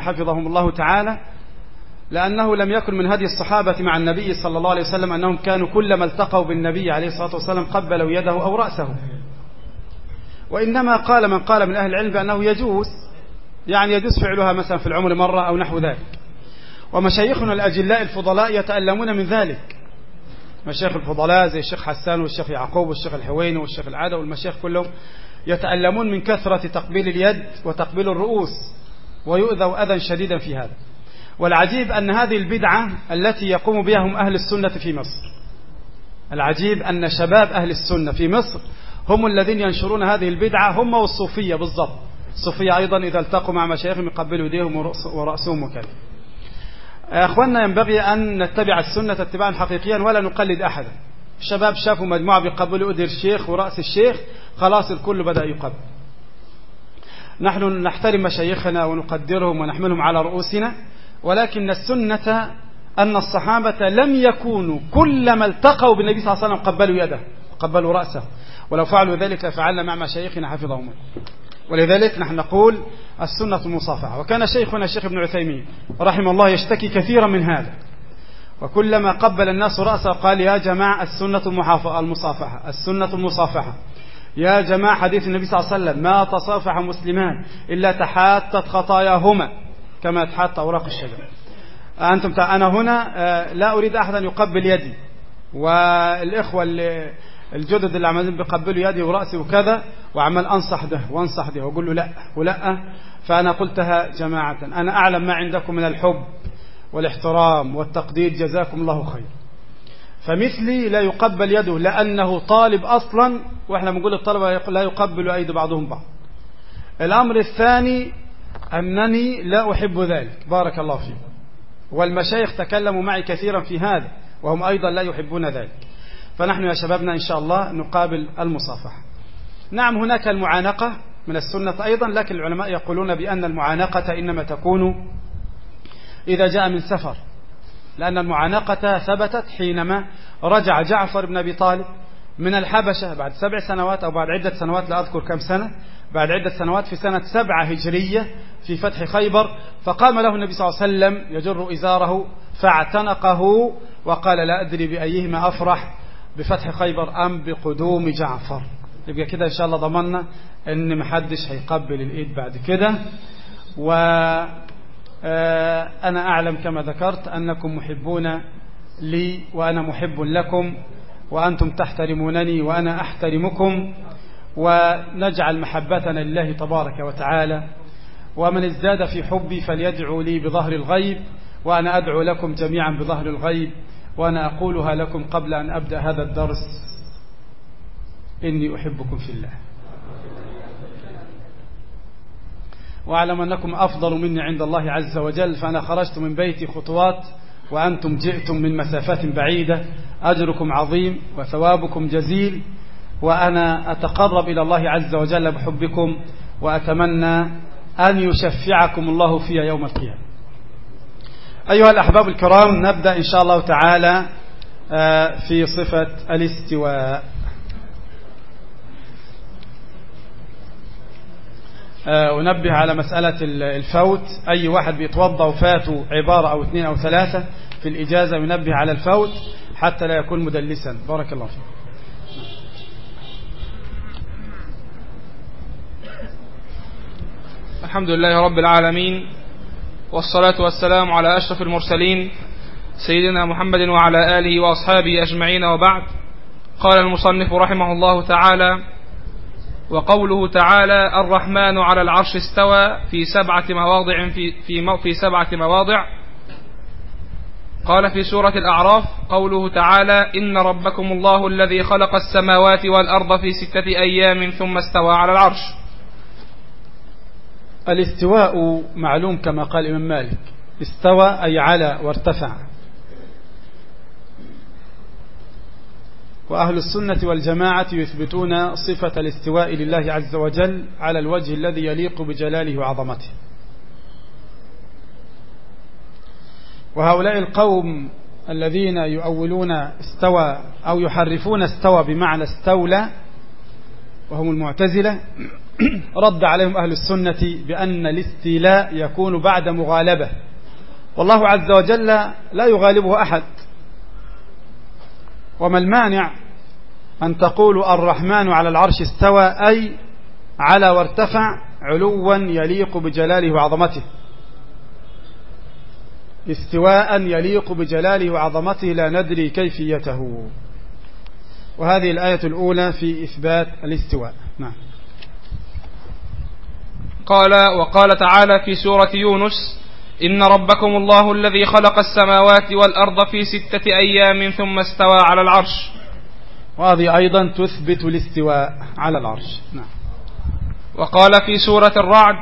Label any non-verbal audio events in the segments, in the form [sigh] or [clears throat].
حفظهم الله تعالى لأنه لم يكن من هدي الصحابة مع النبي صلى الله عليه وسلم أنهم كانوا كلما التقوا بالنبي عليه الصلاة والسلام قبلوا يده أو رأسه. وإنما قال من قال من أهل العلم بأنه يجوز يعني يجوز فعلها مثلا في العمر مرة أو نحو ذلك. ومشايخنا الأجلاء الفضلاء يتألمون من ذلك. مشايخ الفضلاء زي الشيخ حسان والشيخ يعقوب والشيخ الحويني والشيخ العادة والمشايخ كلهم يتألمون من كثرة تقبيل اليد وتقبيل الرؤوس. ويؤذوا أذى شديدا في هذا. والعجيب أن هذه البدعة التي يقوم بها هم أهل السنة في مصر. العجيب أن شباب أهل السنة في مصر هم الذين ينشرون هذه البدعة هم والصوفية بالضبط. الصوفية أيضا إذا التقوا مع مشايخهم يقبلوا يديهم ورأسهم وكذا. أخواننا ينبغي أن نتبع السنة اتباعا حقيقيا ولا نقلد أحدا. الشباب شافوا مجموعة بيقبلوا أدر الشيخ ورأس الشيخ خلاص الكل بدأ يقبل. نحن نحترم مشايخنا ونقدرهم ونحملهم على رؤوسنا ولكن السنة أن الصحابة لم يكونوا كلما التقوا بالنبي صلى الله عليه وسلم قبلوا يده قبلوا رأسه. ولو فعلوا ذلك لفعلنا مع مشايخنا حفظهم. ولذلك نحن نقول السنة المصافحة وكان شيخنا الشيخ ابن عثيمين رحمه الله يشتكي كثيرا من هذا. وكلما قبل الناس رأسه قال يا جماعة السنة المصافحة السنة المصافحة يا جماعة حديث النبي صلى الله عليه وسلم ما تصافح مسلمان إلا تحاتت خطاياهما كما تحات أوراق الشجر. أنتم أنا هنا لا أريد أحدا يقبل يدي والإخوة اللي الجدد اللي عمالين بيقبلوا يدي ورأسي وكذا وعمال أنصح ده وأنصح ده وأقول له لا ولأ. فأنا قلتها جماعة أنا أعلم ما عندكم من الحب والإحترام والتقدير جزاكم الله خير. فمثلي لا يقبل يده لأنه طالب أصلا وإحنا بنقول الطلبة لا يقبل أيدي بعضهم بعض. الأمر الثاني أنني لا أحب ذلك. بارك الله فيكم والمشايخ تكلموا معي كثيرا في هذا وهم أيضا لا يحبون ذلك. فنحن يا شبابنا إن شاء الله نقابل المصافحة. نعم هناك المعانقة من السنة أيضا لكن العلماء يقولون بأن المعانقة إنما تكون إذا جاء من سفر. لأن المعانقة ثبتت حينما رجع جعفر بن أبي طالب من الحبشة بعد سبع سنوات أو بعد عدة سنوات لا أذكر كم سنة بعد عدة سنوات في سنة سبعة هجرية في فتح خيبر فقام له النبي صلى الله عليه وسلم يجر إزاره فاعتنقه وقال لا أدري بأيهما أفرح بفتح خيبر أم بقدوم جعفر. يبقى كده إن شاء الله ضمننا أن محدش هيقبل الإيد بعد كده. و أنا أعلم كما ذكرت أنكم محبون لي وأنا محب لكم وأنتم تحترمونني وأنا أحترمكم ونجعل محبتنا لله تبارك وتعالى. ومن ازداد في حبي فليدعو لي بظهر الغيب وأنا أدعو لكم جميعا بظهر الغيب وأنا أقولها لكم قبل أن أبدأ هذا الدرس. إني أحبكم في الله. واعلم أنكم أفضل مني عند الله عز وجل فأنا خرجت من بيتي خطوات وأنتم جئتم من مسافات بعيدة أجركم عظيم وثوابكم جزيل وأنا أتقرب إلى الله عز وجل بحبكم وأتمنى أن يشفعكم الله فيها يوم القيامة. أيها الأحباب الكرام نبدأ إن شاء الله تعالى في صفة الاستواء. أنبه على مسألة الفوت. أي واحد بيتوضى وفاته عبارة أو اثنين أو ثلاثة في الإجازة ينبه على الفوت حتى لا يكون مدلسا. بارك الله فيك. الحمد لله رب العالمين والصلاة والسلام على أشرف المرسلين سيدنا محمد وعلى آله وأصحابه أجمعين وبعد. قال المصنف رحمه الله تعالى وقوله تعالى الرحمن على العرش استوى في سبعة مواضع في, في, في سبعة مواضع. قال في سورة الأعراف قوله تعالى إن ربكم الله الذي خلق السماوات والأرض في ستة أيام ثم استوى على العرش. الاستواء معلوم كما قال الإمام مالك. استوى أي على وارتفع. وأهل السنة والجماعة يثبتون صفة الاستواء لله عز وجل على الوجه الذي يليق بجلاله وعظمته. وهؤلاء القوم الذين يؤولون استوى أو يحرفون استوى بمعنى استولى وهم المعتزلة [clears throat] رد عليهم أهل السنة بأن الاستيلاء يكون بعد مغالبة. والله عز وجل لا يغالبه أحد. وما المانع أن تقول الرحمن على العرش استوى أي على وارتفع علوا يليق بجلاله وعظمته. استواء يليق بجلاله وعظمته لا ندري كيفيته. وهذه الآية الأولى في إثبات الاستواء. نعم. قال وقال تعالى في سورة يونس إن ربكم الله الذي خلق السماوات والأرض في ستة أيام ثم استوى على العرش. وهذه أيضا تثبت الاستواء على العرش. نعم. وقال في سورة الرعد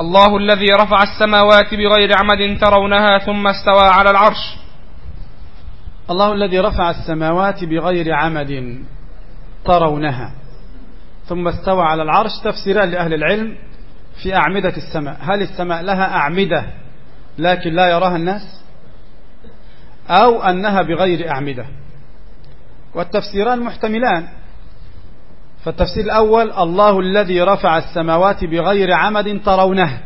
الله الذي رفع السماوات بغير عمد ترونها ثم استوى على العرش. الله الذي رفع السماوات بغير عمد ترونها ثم استوى على العرش. تفسيران لأهل العلم في أعمدة السماء. هل السماء لها أعمدة؟ لكن لا يراها الناس أو أنها بغير أعمدة. والتفسيران محتملان. فالتفسير الأول الله الذي رفع السماوات بغير عمد ترونها.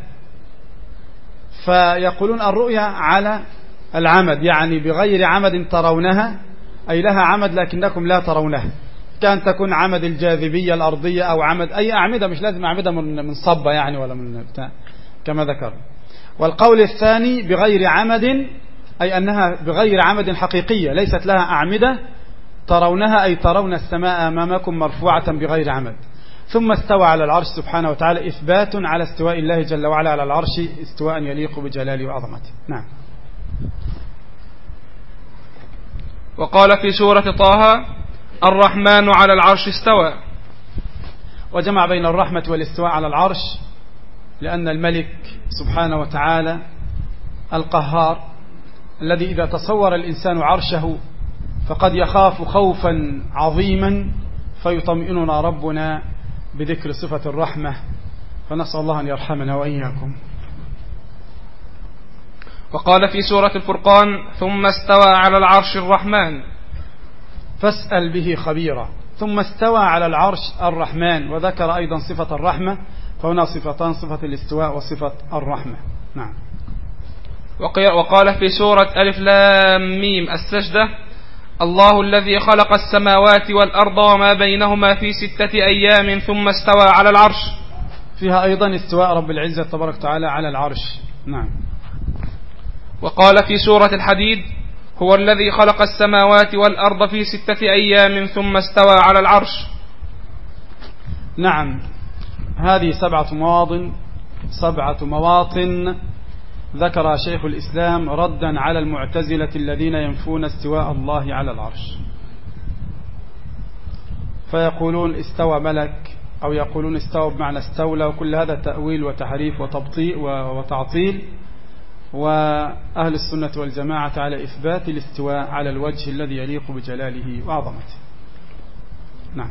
فيقولون الرؤيا على العمد يعني بغير عمد ترونها أي لها عمد لكنكم لا ترونها. كان تكون عمد الجاذبية الأرضية أو عمد أي أعمدة مش لازم أعمدة من صبة يعني ولا من بتاع كما ذكر. والقول الثاني بغير عمد أي أنها بغير عمد حقيقية ليست لها أعمدة ترونها أي ترون السماء أمامكم مرفوعة بغير عمد. ثم استوى على العرش سبحانه وتعالى إثبات على استواء الله جل وعلا على العرش استواء يليق بجلاله وعظمته. نعم. وقال في سورة طه الرحمن على العرش استوى. وجمع بين الرحمة والاستواء على العرش لأن الملك سبحانه وتعالى القهار الذي إذا تصور الإنسان عرشه فقد يخاف خوفا عظيما فيطمئننا ربنا بذكر صفة الرحمة. فنسأل الله أن يرحمنا وإياكم. وقال في سورة الفرقان ثم استوى على العرش الرحمن. فاسأل به خبيرا. ثم استوى على العرش الرحمن. وذكر أيضا صفة الرحمة. فهنا صفتان صفة الاستواء وصفة الرحمة. نعم. وقال في سورة ألف لام ميم السجدة الله الذي خلق السماوات والأرض وما بينهما في ستة أيام ثم استوى على العرش. فيها أيضا استواء رب العزة تبارك وتعالى على العرش. نعم. وقال في سورة الحديد هو الذي خلق السماوات والأرض في ستة أيام ثم استوى على العرش. نعم. هذه سبعة مواطن سبعة مواطن. ذكر شيخ الإسلام ردا على المعتزلة الذين ينفون استواء الله على العرش. فيقولون استوى ملك أو يقولون استوى بمعنى استولى وكل هذا تأويل وتحريف وتبطيء وتعطيل. وأهل السنة والجماعة على إثبات الاستواء على الوجه الذي يليق بجلاله وعظمته. نعم.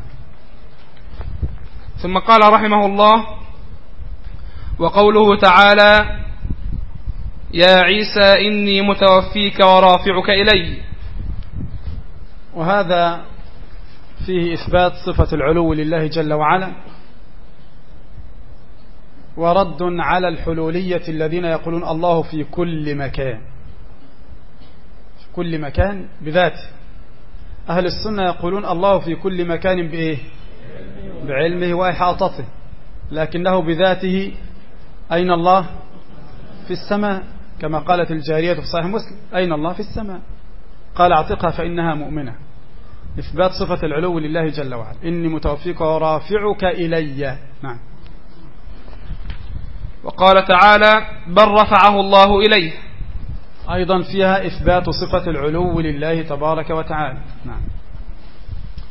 ثم قال رحمه الله وقوله تعالى يا عيسى إني متوفيك ورافعك إلي. وهذا فيه إثبات صفة العلو لله جل وعلا ورد على الحلولية الذين يقولون الله في كل مكان. في كل مكان بذاته. أهل السنة يقولون الله في كل مكان بإيه؟ بعلمه وإحاطته لكنه بذاته أين الله؟ في السماء كما قالت الجارية في صحيح مسلم أين الله؟ في السماء. قال اعتقها فإنها مؤمنة. إثبات صفة العلو لله جل وعلا. إني متوفيك ورافعك إلي. نعم. وقال تعالى بل رفعه الله إليه. أيضا فيها إثبات صفة العلو لله تبارك وتعالى. نعم.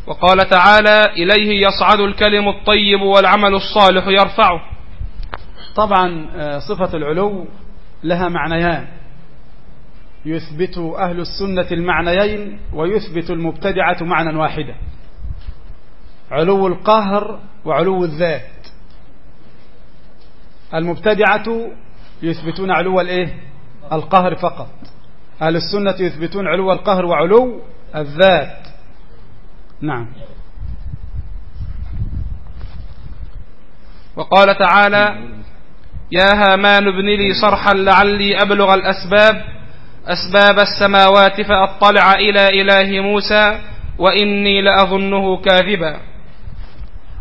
وقال تعالى إليه يصعد الكلم الطيب والعمل الصالح يرفعه. طبعا صفة العلو لها معنيان. يثبت أهل السنة المعنيين ويثبت المبتدعة معنى واحدا علو القهر وعلو الذات. المبتدعة يثبتون علو الإيه؟ القهر فقط. أهل السنة يثبتون علو القهر وعلو الذات. نعم. وقال تعالى يا هامان ابن لي صرحا لعلي أبلغ الأسباب أسباب السماوات فأطلع إلى إله موسى وإني لأظنه كاذبا.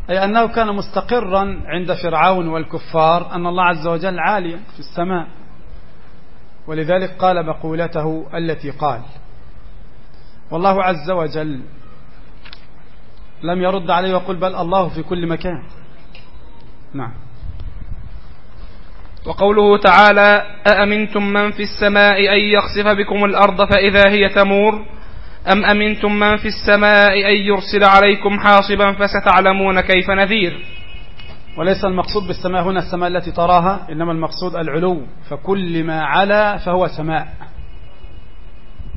أي أنه كان مستقرا عند فرعون والكفار أن الله عز وجل عالي في السماء. ولذلك قال مقولته التي قال والله عز وجل لم يرد عليه وقل بل الله في كل مكان. نعم. وقوله تعالى أأمنتم من في السماء أن يخسف بكم الأرض فإذا هي تمور؟ أم أمنتم من في السماء أن يرسل عليكم حاصبا فستعلمون كيف نذير؟ وليس المقصود بالسماء هنا السماء التي تراها إنما المقصود العلو فكل ما علا فهو سماء.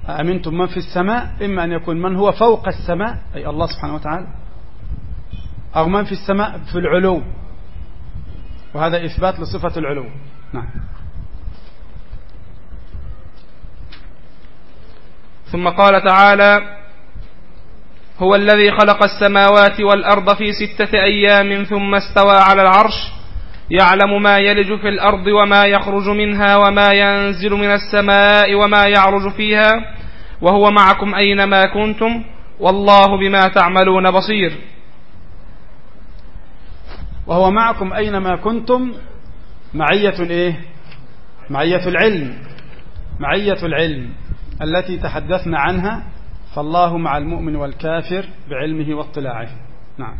أأمنتم من في السماء؟ إما أن يكون من هو فوق السماء أي الله سبحانه وتعالى أو من في السماء في العلو. وهذا إثبات لصفة العلو. نعم. ثم قال تعالى هو الذي خلق السماوات والأرض في ستة أيام ثم استوى على العرش. يعلم ما يلج في الأرض وما يخرج منها وما ينزل من السماء وما يعرج فيها وهو معكم أينما كنتم والله بما تعملون بصير. وهو معكم أينما كنتم. معية إيه؟ معية العلم. معية العلم التي تحدثنا عنها. فالله مع المؤمن والكافر بعلمه واطلاعه. نعم.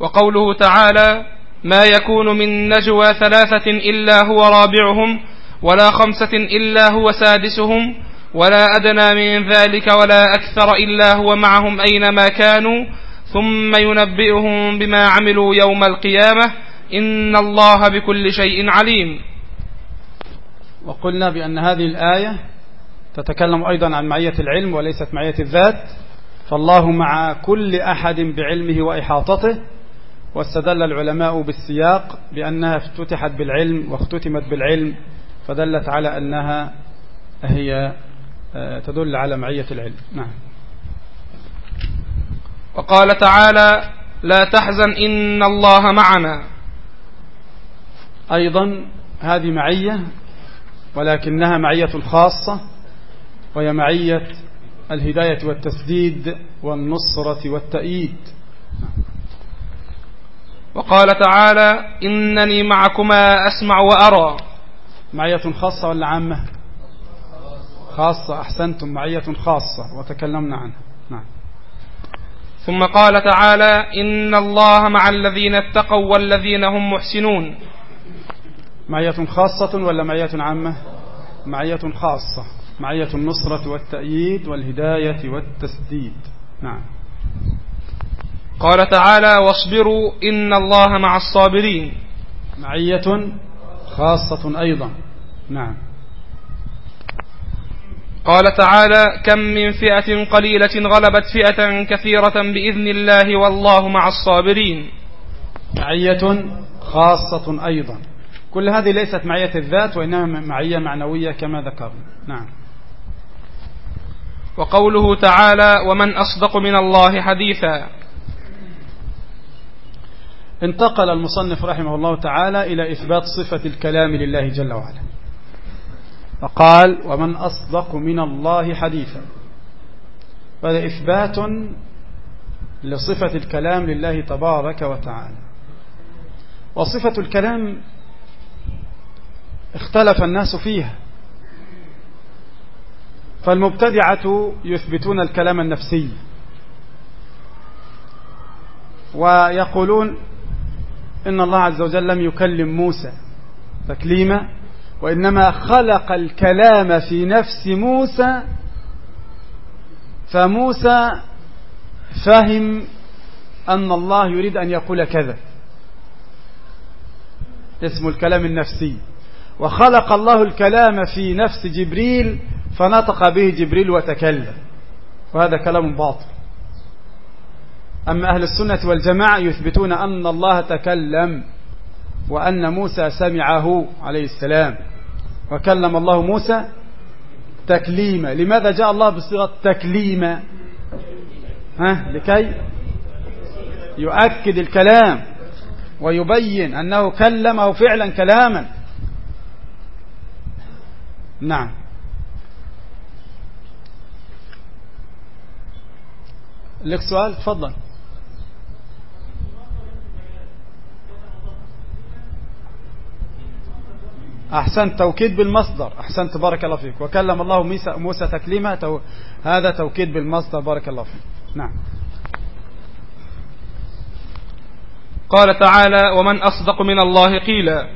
وقوله تعالى ما يكون من نجوى ثلاثة إلا هو رابعهم ولا خمسة إلا هو سادسهم ولا أدنى من ذلك ولا أكثر إلا هو معهم أينما كانوا. ثم ينبئهم بما عملوا يوم القيامة. إن الله بكل شيء عليم. وقلنا بأن هذه الآية تتكلم أيضا عن معية العلم وليست معية الذات. فالله مع كل أحد بعلمه وإحاطته واستدل العلماء بالسياق بأنها افتتحت بالعلم واختتمت بالعلم فدلت على أنها هي آه، تدل على معية العلم. نعم. وقال تعالى لا تحزن إن الله معنا. أيضا هذه معية ولكنها معية خاصة وهي معية الهداية والتسديد والنصرة والتأييد. وقال تعالى إنني معكما أسمع وأرى. معية خاصة ولا عامة؟ خاصة أحسنتم معية خاصة وتكلمنا عنها. نعم. ثم قال تعالى إن الله مع الذين اتقوا والذين هم محسنون. معية خاصة ولا معية عامة؟ معية خاصة. معية النصرة والتأييد والهداية والتسديد. نعم. قال تعالى واصبروا إن الله مع الصابرين. معية خاصة أيضا. نعم. قال تعالى كم من فئة قليلة غلبت فئة كثيرة بإذن الله والله مع الصابرين. معية خاصة أيضا. كل هذه ليست معية الذات وإنما معية معنوية كما ذكرنا. نعم. وقوله تعالى ومن أصدق من الله حديثا. انتقل المصنف رحمه الله تعالى إلى إثبات صفة الكلام لله جل وعلا. فقال ومن أصدق من الله حديثا. هذا إثبات لصفة الكلام لله تبارك وتعالى. وصفة الكلام اختلف الناس فيها. فالمبتدعة يثبتون الكلام النفسي. ويقولون إن الله عز وجل لم يكلم موسى تكليما وإنما خلق الكلام في نفس موسى فموسى فهم أن الله يريد أن يقول كذا. اسم الكلام النفسي. وخلق الله الكلام في نفس جبريل فنطق به جبريل وتكلم. وهذا كلام باطل. أما أهل السنة والجماعة يثبتون أن الله تكلم وأن موسى سمعه عليه السلام وكلم الله موسى تكليما. لماذا جاء الله بصيغة تكليما ها؟ لكي يؤكد الكلام ويبين أنه كلمه فعلا كلاما. نعم. لك سؤال؟ تفضل. أحسنت توكيد بالمصدر. أحسنت بارك الله فيك. وكلم الله موسى تكليما هذا توكيد بالمصدر بارك الله فيك. نعم. قال تعالى ومن أصدق من الله قيلا.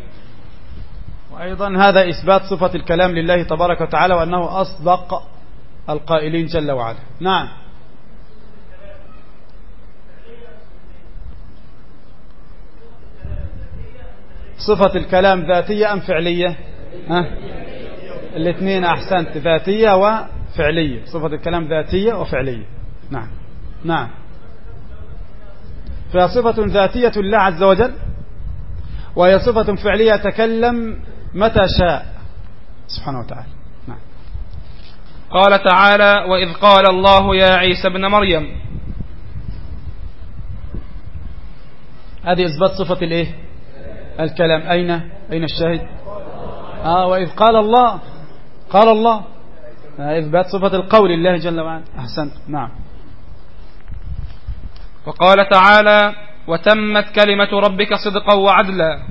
وأيضا هذا إثبات صفة الكلام لله تبارك وتعالى وأنه أصدق القائلين جل وعلا. نعم. صفة الكلام ذاتية أم فعلية؟ ها؟ الاثنين أحسنت ذاتية وفعلية. صفة الكلام ذاتية وفعلية. نعم. نعم. فهي صفة ذاتية لله عز وجل وهي صفة فعلية تكلم متى شاء. سبحانه وتعالى. نعم. قال تعالى وإذ قال الله يا عيسى ابن مريم. هذه إثبات صفة الإيه؟ الكلام. أين؟ أين الشاهد؟ آه وإذ قال الله قال الله آه إثبات صفة القول الله جل وعلا. أحسنت. نعم. وقال تعالى وتمت كلمة ربك صدقا وعدلا.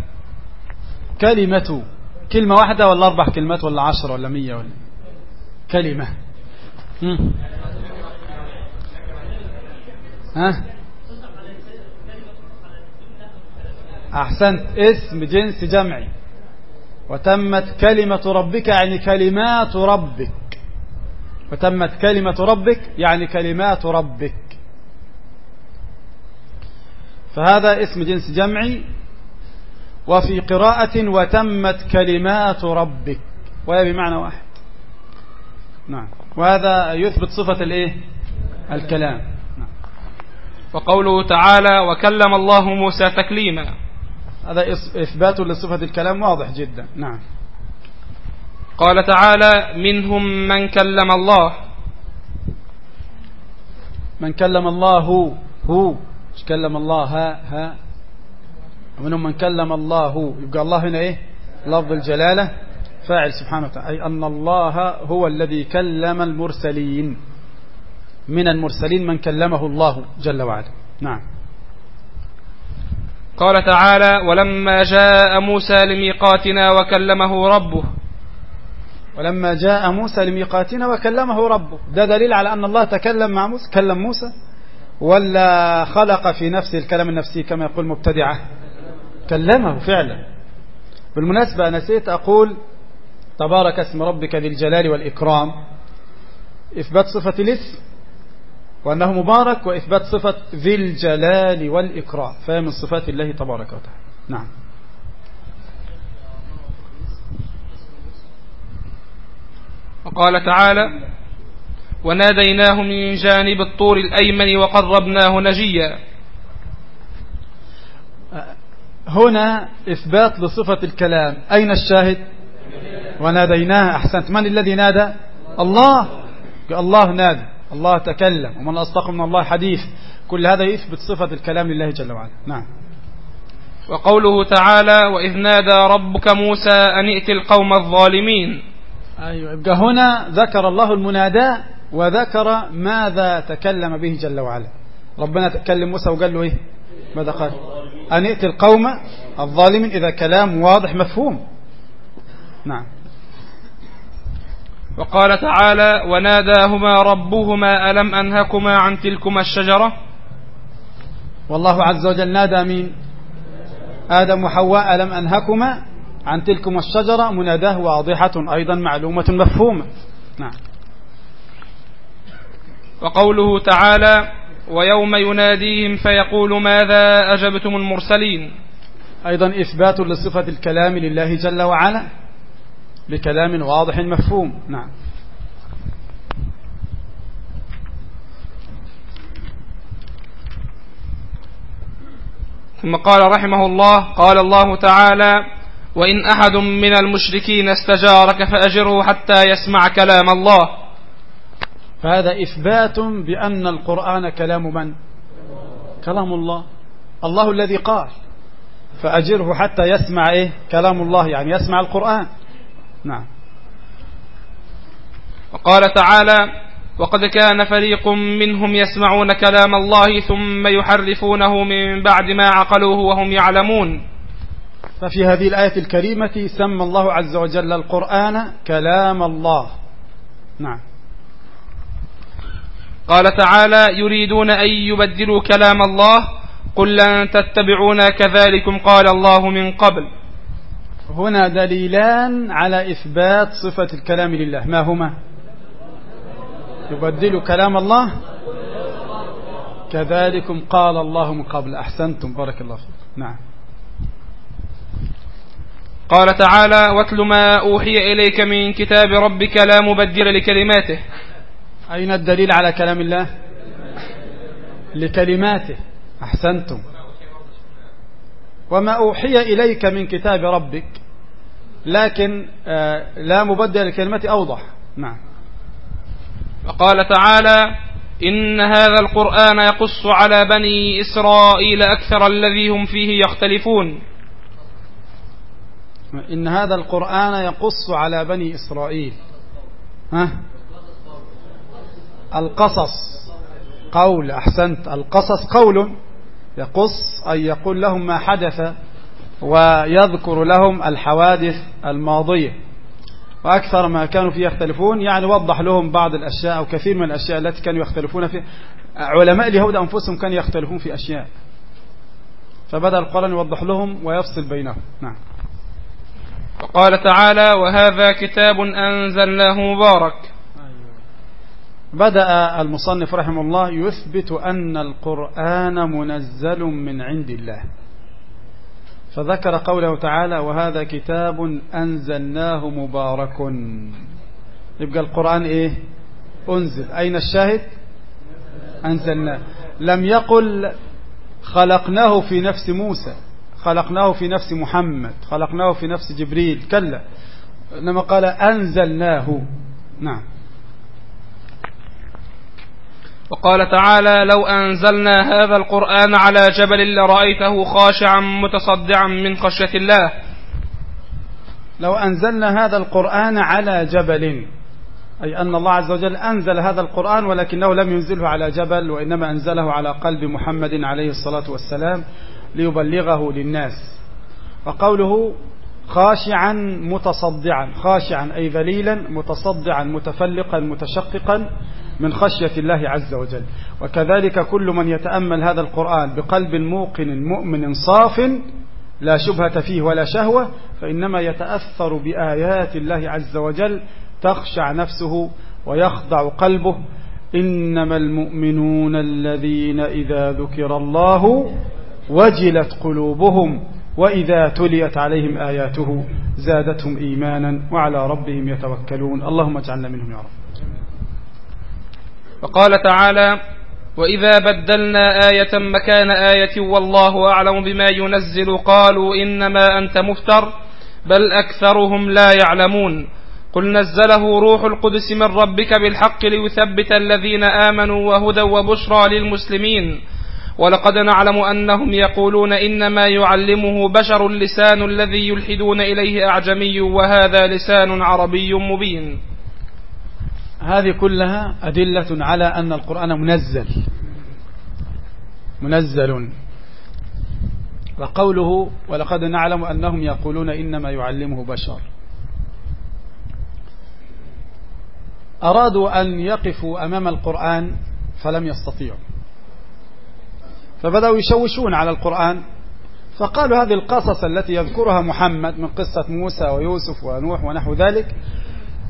كلمة كلمة واحدة ولا أربع كلمات ولا عشر ولا مية ولا؟ كلمة. ها؟ أحسنت اسم جنس جمعي. وتمت كلمة ربك يعني كلمات ربك. وتمت كلمة ربك يعني كلمات ربك. فهذا اسم جنس جمعي. وفي قراءة وتمت كلمات ربك. وهي بمعنى واحد. نعم. وهذا يثبت صفة الإيه؟ الكلام. نعم. وقوله تعالى وكلم الله موسى تكليما هذا إثبات لصفة الكلام واضح جدا. نعم. قال تعالى منهم من كلم الله. من كلم الله هو هو. كلم الله؟ ها ها. ومنهم من كلم الله يبقى الله هنا إيه؟ لفظ الجلالة. فاعل سبحانه وتعالى أي أن الله هو الذي كلم المرسلين. من المرسلين من كلمه الله جل وعلا. نعم. قال تعالى ولما جاء موسى لميقاتنا وكلمه ربه ولما جاء موسى لميقاتنا وكلمه ربه ده دليل على أن الله تكلم مع موسى كلم موسى ولا خلق في نفسه الكلام النفسي كما يقول مبتدعة. كلمه فعلا. بالمناسبة نسيت أقول تبارك اسم ربك ذي الجلال والإكرام. إثبات صفة الاسم وأنه مبارك وإثبات صفة ذي الجلال والإكرام. فهي من صفات الله تبارك وتعالى. نعم. وقال تعالى وناديناه من جانب الطور الأيمن وقربناه نجيا. هنا إثبات لصفة الكلام. أين الشاهد؟ وناديناه. أحسنت. من الذي نادى؟ الله. الله نادى. الله تكلم ومن أصدق من الله حديث. كل هذا يثبت صفة الكلام لله جل وعلا. نعم. وقوله تعالى وإذ نادى ربك موسى أن ائت القوم الظالمين. أيوة يبقى هنا ذكر الله المنادى وذكر ماذا تكلم به جل وعلا. ربنا تكلم موسى وقال له إيه؟ ماذا قال؟ أن ائت القوم الظالمين إذا كلام واضح مفهوم. نعم. وقال تعالى وناداهما ربهما ألم أنهكما عن تلكما الشجرة؟ والله عز وجل نادى مين آدم وحواء ألم أنهكما عن تلكما الشجرة؟ مناداه واضحة أيضا معلومة مفهومة. نعم. وقوله تعالى ويوم يناديهم فيقول ماذا أجبتم المرسلين؟ أيضا إثبات لصفة الكلام لله جل وعلا. بكلام واضح مفهوم. نعم. ثم قال رحمه الله قال الله تعالى وإن أحد من المشركين استجارك فأجره حتى يسمع كلام الله. فهذا إثبات بأن القرآن كلام من؟ كلام الله. الله الذي قال. فأجره حتى يسمع إيه؟ كلام الله يعني يسمع القرآن. نعم. وقال تعالى وقد كان فريق منهم يسمعون كلام الله ثم يحرفونه من بعد ما عقلوه وهم يعلمون. ففي هذه الآية الكريمة سمى الله عز وجل القرآن كلام الله. نعم. قال تعالى يريدون أن يبدلوا كلام الله قل لن تتبعونا كذلكم قال الله من قبل. هنا دليلان على إثبات صفة الكلام لله. ما هما؟ يبدل كلام الله؟ كذلكم قال الله من قبل. أحسنتم. بارك الله فيكم نعم. قال تعالى واتل ما أوحي إليك من كتاب ربك لا مبدل لكلماته. أين الدليل على كلام الله؟ لكلماته. أحسنتم. وما أوحي إليك من كتاب ربك. لكن آه، لا مبدل لكلمة أوضح. نعم. وقال تعالى إن هذا القرآن يقص على بني إسرائيل أكثر الذي هم فيه يختلفون. إن هذا القرآن يقص على بني إسرائيل. ها؟ القصص. قول أحسنت. القصص قول. يقص أي يقول لهم ما حدث ويذكر لهم الحوادث الماضية. وأكثر ما كانوا فيه يختلفون يعني وضح لهم بعض الأشياء أو كثير من الأشياء التي كانوا يختلفون فيها. علماء اليهود أنفسهم كانوا يختلفون في أشياء. فبدأ القرآن يوضح لهم ويفصل بينهم. نعم. وقال تعالى وهذا كتاب أنزلناه مبارك. بدأ المصنف رحمه الله يثبت أن القرآن منزل من عند الله. فذكر قوله تعالى وهذا كتاب أنزلناه مبارك. يبقى القرآن إيه؟ أنزل. أين الشاهد؟ أنزلناه. لم يقل خلقناه في نفس موسى خلقناه في نفس محمد خلقناه في نفس جبريل كلا. إنما قال أنزلناه. نعم. وقال تعالى لو أنزلنا هذا القرآن على جبل لرأيته خاشعا متصدعا من خشية الله. لو أنزلنا هذا القرآن على جبل أي أن الله عز وجل أنزل هذا القرآن ولكنه لم ينزله على جبل وإنما أنزله على قلب محمد عليه الصلاة والسلام ليبلغه للناس. وقوله خاشعا متصدعا خاشعا أي ذليلا متصدعا متفلقا متشققا من خشية الله عز وجل. وكذلك كل من يتأمل هذا القرآن بقلب موقن مؤمن صاف لا شبهة فيه ولا شهوة فإنما يتأثر بآيات الله عز وجل تخشع نفسه ويخضع قلبه. إنما المؤمنون الذين إذا ذكر الله وجلت قلوبهم وإذا تليت عليهم آياته زادتهم إيمانا وعلى ربهم يتوكلون. اللهم اجعلنا منهم يا رب. وقال تعالى وإذا بدلنا آية مكان آية والله أعلم بما ينزل قالوا إنما أنت مفتر بل أكثرهم لا يعلمون. قل نزله روح القدس من ربك بالحق ليثبت الذين آمنوا وهدى وبشرى للمسلمين. ولقد نعلم أنهم يقولون إنما يعلمه بشر اللسان الذي يلحدون إليه أعجمي وهذا لسان عربي مبين. هذه كلها أدلة على أن القرآن منزل. منزل. وقوله ولقد نعلم أنهم يقولون إنما يعلمه بشر. أرادوا أن يقفوا أمام القرآن فلم يستطيعوا. فبدأوا يشوشون على القرآن. فقالوا هذه القصص التي يذكرها محمد من قصة موسى ويوسف ونوح ونحو ذلك.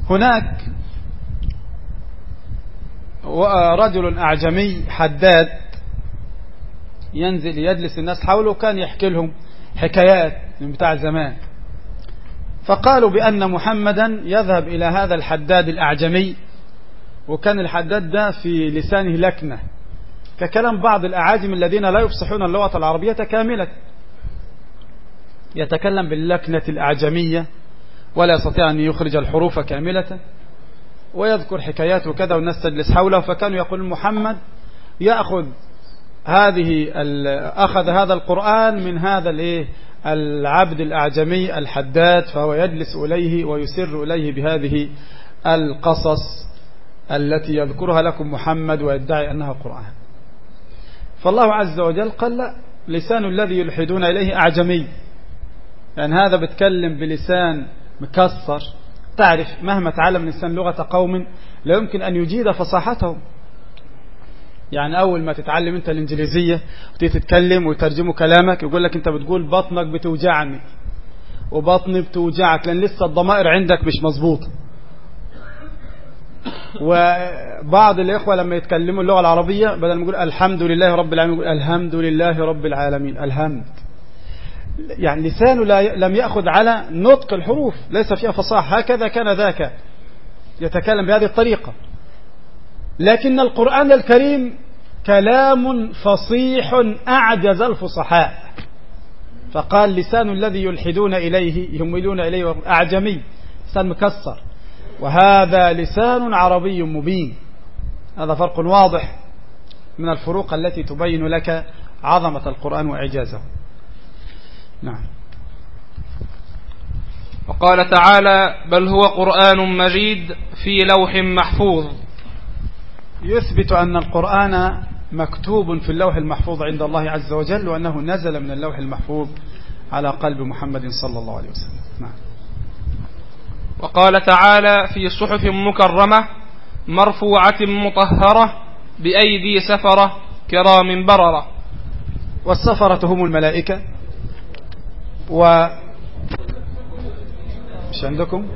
هناك رجل أعجمي حداد ينزل يجلس الناس حوله كان يحكي لهم حكايات من بتاع زمان. فقالوا بأن محمدا يذهب إلى هذا الحداد الأعجمي وكان الحداد ده في لسانه لكنة ككلام بعض الأعاجم الذين لا يفصحون اللغة العربية كاملة. يتكلم باللكنة الأعجمية ولا يستطيع أن يخرج الحروف كاملة. ويذكر حكايات وكذا والناس تجلس حوله. فكانوا يقول محمد يأخذ هذه أخذ هذا القرآن من هذا الايه العبد الأعجمي الحداد فهو يجلس إليه ويسر إليه بهذه القصص التي يذكرها لكم محمد ويدعي أنها قرآن. فالله عز وجل قال لا لسان الذي يلحدون إليه أعجمي. يعني هذا بتكلم بلسان مكسر. تعرف مهما تعلم الإنسان لغة قوم لا يمكن أن يجيد فصاحتهم. يعني أول ما تتعلم أنت الإنجليزية وتيجي تتكلم ويترجموا كلامك يقول لك أنت بتقول بطنك بتوجعني وبطني بتوجعك لأن لسه الضمائر عندك مش مظبوطة وبعض الإخوة لما يتكلموا اللغة العربية بدل ما يقول الحمد لله رب العالمين يقول الحمد لله رب العالمين الحمد. يعني لسانه لم يأخذ على نطق الحروف ليس فيها فصاحة هكذا كان ذاك. يتكلم بهذه الطريقة. لكن القرآن الكريم كلام فصيح أعجز الفصحاء. فقال لسان الذي يلحدون إليه يميلون إليه أعجمي لسان مكسر. وهذا لسان عربي مبين. هذا فرق واضح من الفروق التي تبين لك عظمة القرآن وإعجازه. نعم. وقال تعالى بل هو قرآن مجيد في لوح محفوظ. يثبت أن القرآن مكتوب في اللوح المحفوظ عند الله عز وجل وأنه نزل من اللوح المحفوظ على قلب محمد صلى الله عليه وسلم. نعم. وقال تعالى في صحف مكرمة مرفوعة مطهرة بأيدي سفرة كرام بررة. والسفرة هم الملائكة و مش عندكم؟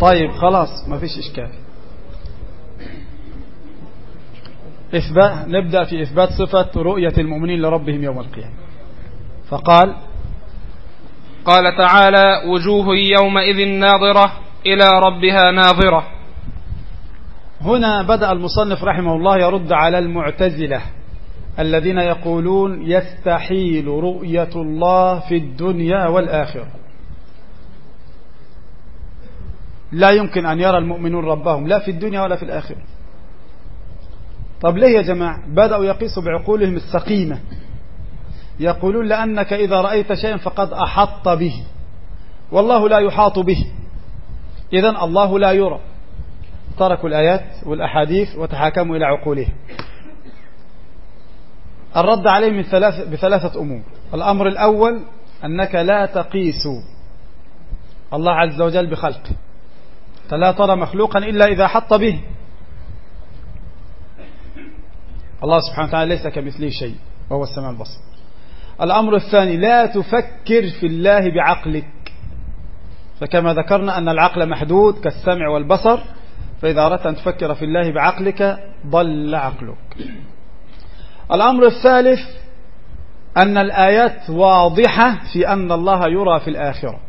طيب خلاص ما فيش إشكال. إثبات نبدأ في إثبات صفة رؤية المؤمنين لربهم يوم القيامة. فقال قال تعالى وجوه يومئذ ناظرة إلى ربها ناظرة. هنا بدأ المصنف رحمه الله يرد على المعتزلة الذين يقولون يستحيل رؤية الله في الدنيا والآخرة. لا يمكن أن يرى المؤمنون ربهم لا في الدنيا ولا في الآخرة. طب ليه يا جماعة؟ بدأوا يقيسوا بعقولهم السقيمة. يقولون لأنك إذا رأيت شيئا فقد أحط به. والله لا يحاط به. إذا الله لا يرى. تركوا الآيات والأحاديث وتحاكموا إلى عقولهم. الرد عليه من ثلاث بثلاثة أمور. الأمر الأول أنك لا تقيس الله عز وجل بخلقه فلا ترى مخلوقا إلا إذا حط به. الله سبحانه وتعالى ليس كمثله شيء وهو السماع البصر الأمر الثاني لا تفكر في الله بعقلك. فكما ذكرنا أن العقل محدود كالسمع والبصر فإذا أردت أن تفكر في الله بعقلك ضل عقلك. الأمر الثالث أن الآيات واضحة في أن الله يرى في الآخرة.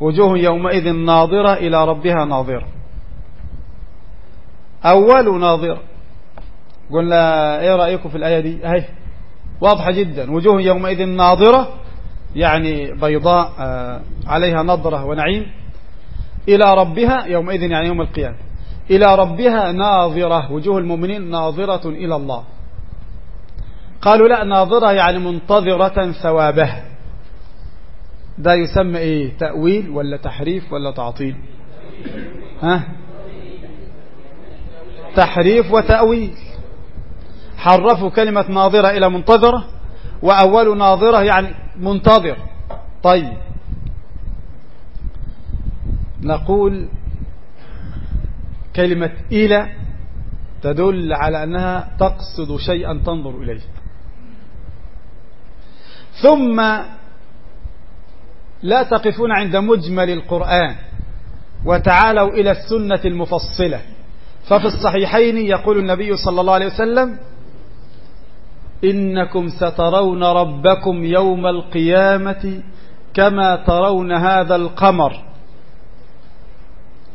وجوه يومئذ ناظرة إلى ربها ناظرة. أول ناظرة قلنا إيه رأيكم في الآية دي؟ أهي واضحة جدا. وجوه يومئذ ناظرة يعني بيضاء عليها نظرة ونعيم إلى ربها يومئذ يعني يوم القيامة. إلى ربها ناظرة وجوه المؤمنين ناظرة إلى الله. قالوا لا ناظرة يعني منتظرة ثوابه. ده يسمى إيه؟ تأويل ولا تحريف ولا تعطيل؟ ها؟ تحريف وتأويل. حرفوا كلمة ناظرة إلى منتظرة وأول ناظرة يعني منتظر. طيب. نقول كلمة إلى تدل على أنها تقصد شيئا تنظر إليه. ثم لا تقفون عند مجمل القرآن وتعالوا إلى السنة المفصلة. ففي الصحيحين يقول النبي صلى الله عليه وسلم إنكم سترون ربكم يوم القيامة كما ترون هذا القمر.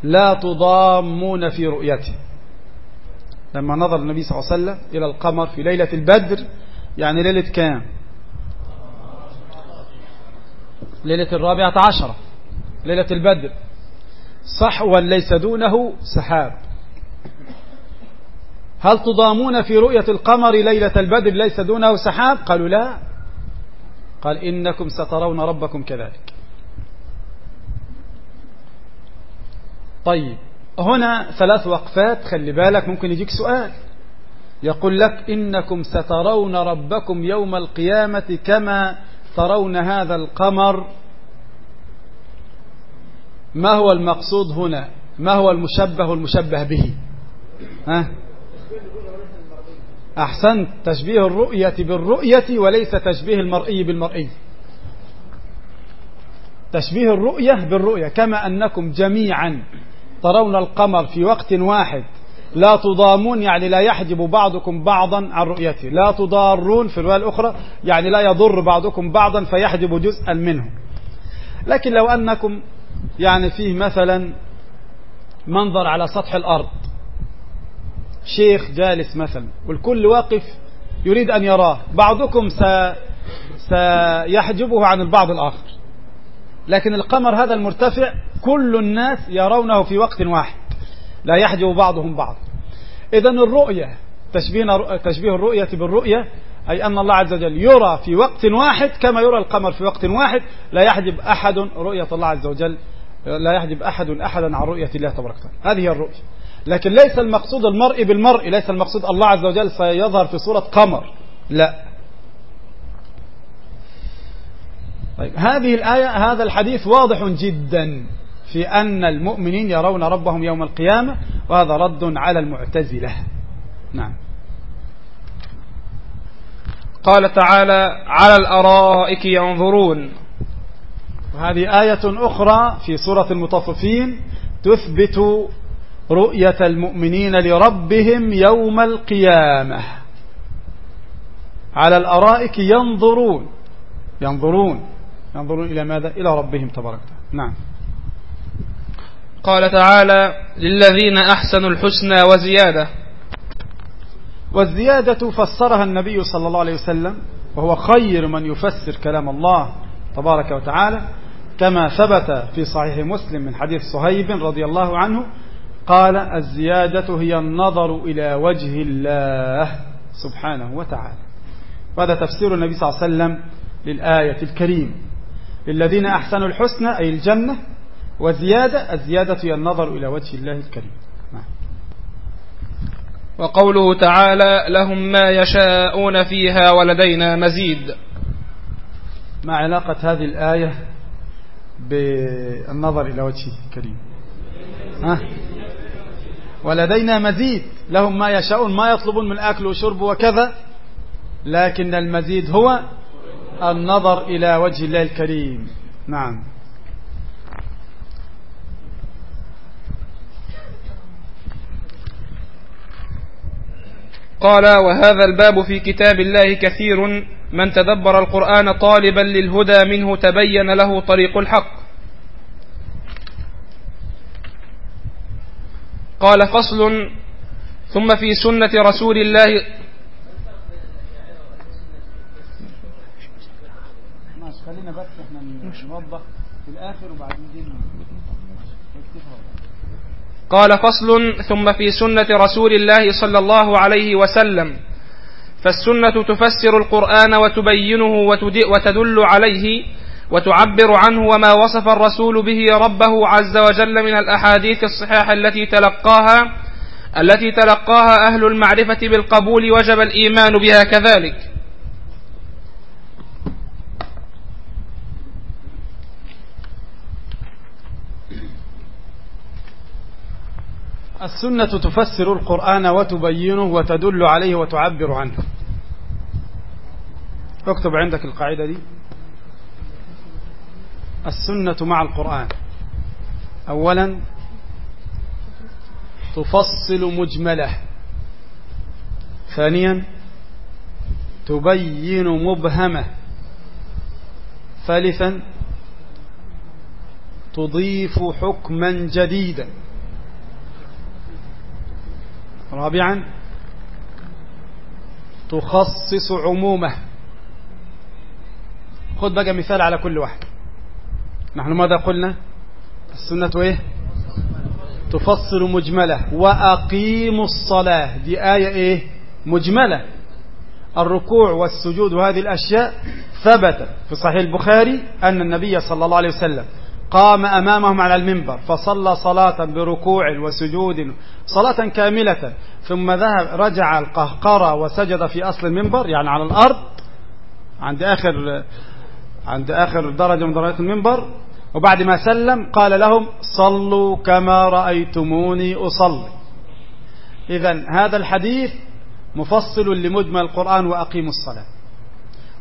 لا تضامون في رؤيته. لما نظر النبي صلى الله عليه وسلم إلى القمر في ليلة البدر يعني ليلة كام؟ ليلة الرابعة عشرة ليلة البدر. صحوا ليس دونه سحاب. هل تضامون في رؤية القمر ليلة البدر ليس دونه سحاب؟ قالوا لا. قال إنكم سترون ربكم كذلك. طيب هنا ثلاث وقفات خلي بالك ممكن يجيك سؤال. يقول لك إنكم سترون ربكم يوم القيامة كما ترون هذا القمر. ما هو المقصود هنا؟ ما هو المشبه والمشبه به؟ ها؟ أحسنت تشبيه الرؤية بالرؤية وليس تشبيه المرئي بالمرئي. تشبيه الرؤية بالرؤية كما أنكم جميعا ترون القمر في وقت واحد. لا تضامون يعني لا يحجب بعضكم بعضا عن رؤيته. لا تضارون في الرواية الأخرى يعني لا يضر بعضكم بعضا فيحجب جزءا منه. لكن لو أنكم يعني فيه مثلا منظر على سطح الأرض شيخ جالس مثلا والكل واقف يريد أن يراه بعضكم. سيحجبه عن البعض الآخر. لكن القمر هذا المرتفع كل الناس يرونه في وقت واحد. لا يحجب بعضهم بعض. إذا الرؤية تشبيه, الرؤية بالرؤية أي أن الله عز وجل يرى في وقت واحد كما يرى القمر في وقت واحد لا يحجب أحد رؤية الله عز وجل لا يحجب أحد أحدا عن رؤية الله تبارك وتعالى. هذه هي الرؤية. لكن ليس المقصود المرء بالمرء ليس المقصود الله عز وجل سيظهر في صورة قمر. لا. طيب هذه الآية هذا الحديث واضح جدا في أن المؤمنين يرون ربهم يوم القيامة وهذا رد على المعتزلة. نعم. قال تعالى على الأرائك ينظرون. وهذه آية أخرى في سورة المطففين تثبت رؤية المؤمنين لربهم يوم القيامة. على الأرائك ينظرون ينظرون. ينظرون إلى ماذا؟ إلى ربهم تبارك نعم. قال تعالى للذين أحسنوا الحسنى وزيادة. والزيادة فسرها النبي صلى الله عليه وسلم وهو خير من يفسر كلام الله تبارك وتعالى. كما ثبت في صحيح مسلم من حديث صهيب رضي الله عنه قال الزيادة هي النظر إلى وجه الله سبحانه وتعالى. وهذا تفسير النبي صلى الله عليه وسلم للآية الكريم. للذين أحسنوا الحسنى أي الجنة وزيادة الزيادة هي النظر إلى وجه الله الكريم. نعم. وقوله تعالى لهم ما يشاءون فيها ولدينا مزيد ما علاقة هذه الآية بالنظر إلى وجهه الكريم؟ ها؟ ولدينا مزيد. لهم ما يشاءون ما يطلبون من أكل وشرب وكذا لكن المزيد هو النظر إلى وجه الله الكريم. نعم. قال وهذا الباب في كتاب الله كثير. من تدبر القرآن طالبا للهدى منه تبين له طريق الحق. قال فصل. ثم في سنة رسول الله بس إحنا نوضح في الآخر وبعدين قال فصل ثم في سنة رسول الله صلى الله عليه وسلم. فالسنة تفسر القرآن وتبينه وتدل عليه وتعبر عنه وما وصف الرسول به ربه عز وجل من الأحاديث الصحاحة التي تلقاها التي تلقاها أهل المعرفة بالقبول وجب الإيمان بها كذلك. السنة تفسر القرآن وتبينه وتدل عليه وتعبر عنه. اكتب عندك القاعدة دي. السنة مع القرآن. أولا تفصل مجمله. ثانيا تبين مبهمه. ثالثا تضيف حكما جديدا. رابعا تخصص عمومه. خذ بقى مثال على كل واحد. نحن ماذا قلنا؟ السنة إيه؟ تفصل مجملة. وأقيموا الصلاة. دي آية إيه؟ مجملة. الركوع والسجود وهذه الأشياء ثبت في صحيح البخاري أن النبي صلى الله عليه وسلم قام أمامهم على المنبر فصلى صلاة بركوع وسجود صلاة كاملة ثم ذهب رجع القهقرة وسجد في أصل المنبر يعني على الأرض عند آخر عند آخر درجة من درجات المنبر وبعد ما سلم قال لهم صلوا كما رأيتموني أصلي. إذا هذا الحديث مفصل لمجمل القرآن وأقيموا الصلاة.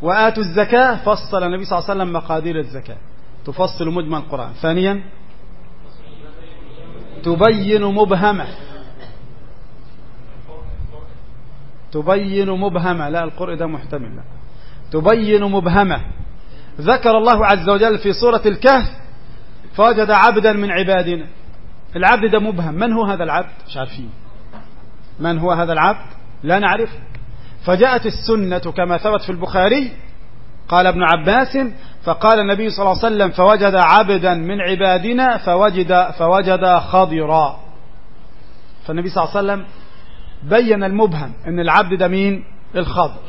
وآتوا الزكاة فصل النبي صلى الله عليه وسلم مقادير الزكاة. تفصل مجمل القرآن. ثانيا تبين مبهمة. تبين مبهمة. لا القرء ده محتمل. لا. تبين مبهمة. ذكر الله عز وجل في سورة الكهف فوجد عبدا من عبادنا. العبد ده مبهم. من هو هذا العبد؟ مش عارفين من هو هذا العبد؟ لا نعرف. فجاءت السنة كما ثبت في البخاري قال ابن عباس فقال النبي صلى الله عليه وسلم فوجد عبدا من عبادنا فوجد فوجد خضرا. فالنبي صلى الله عليه وسلم بين المبهم إن العبد ده مين؟ الخضر.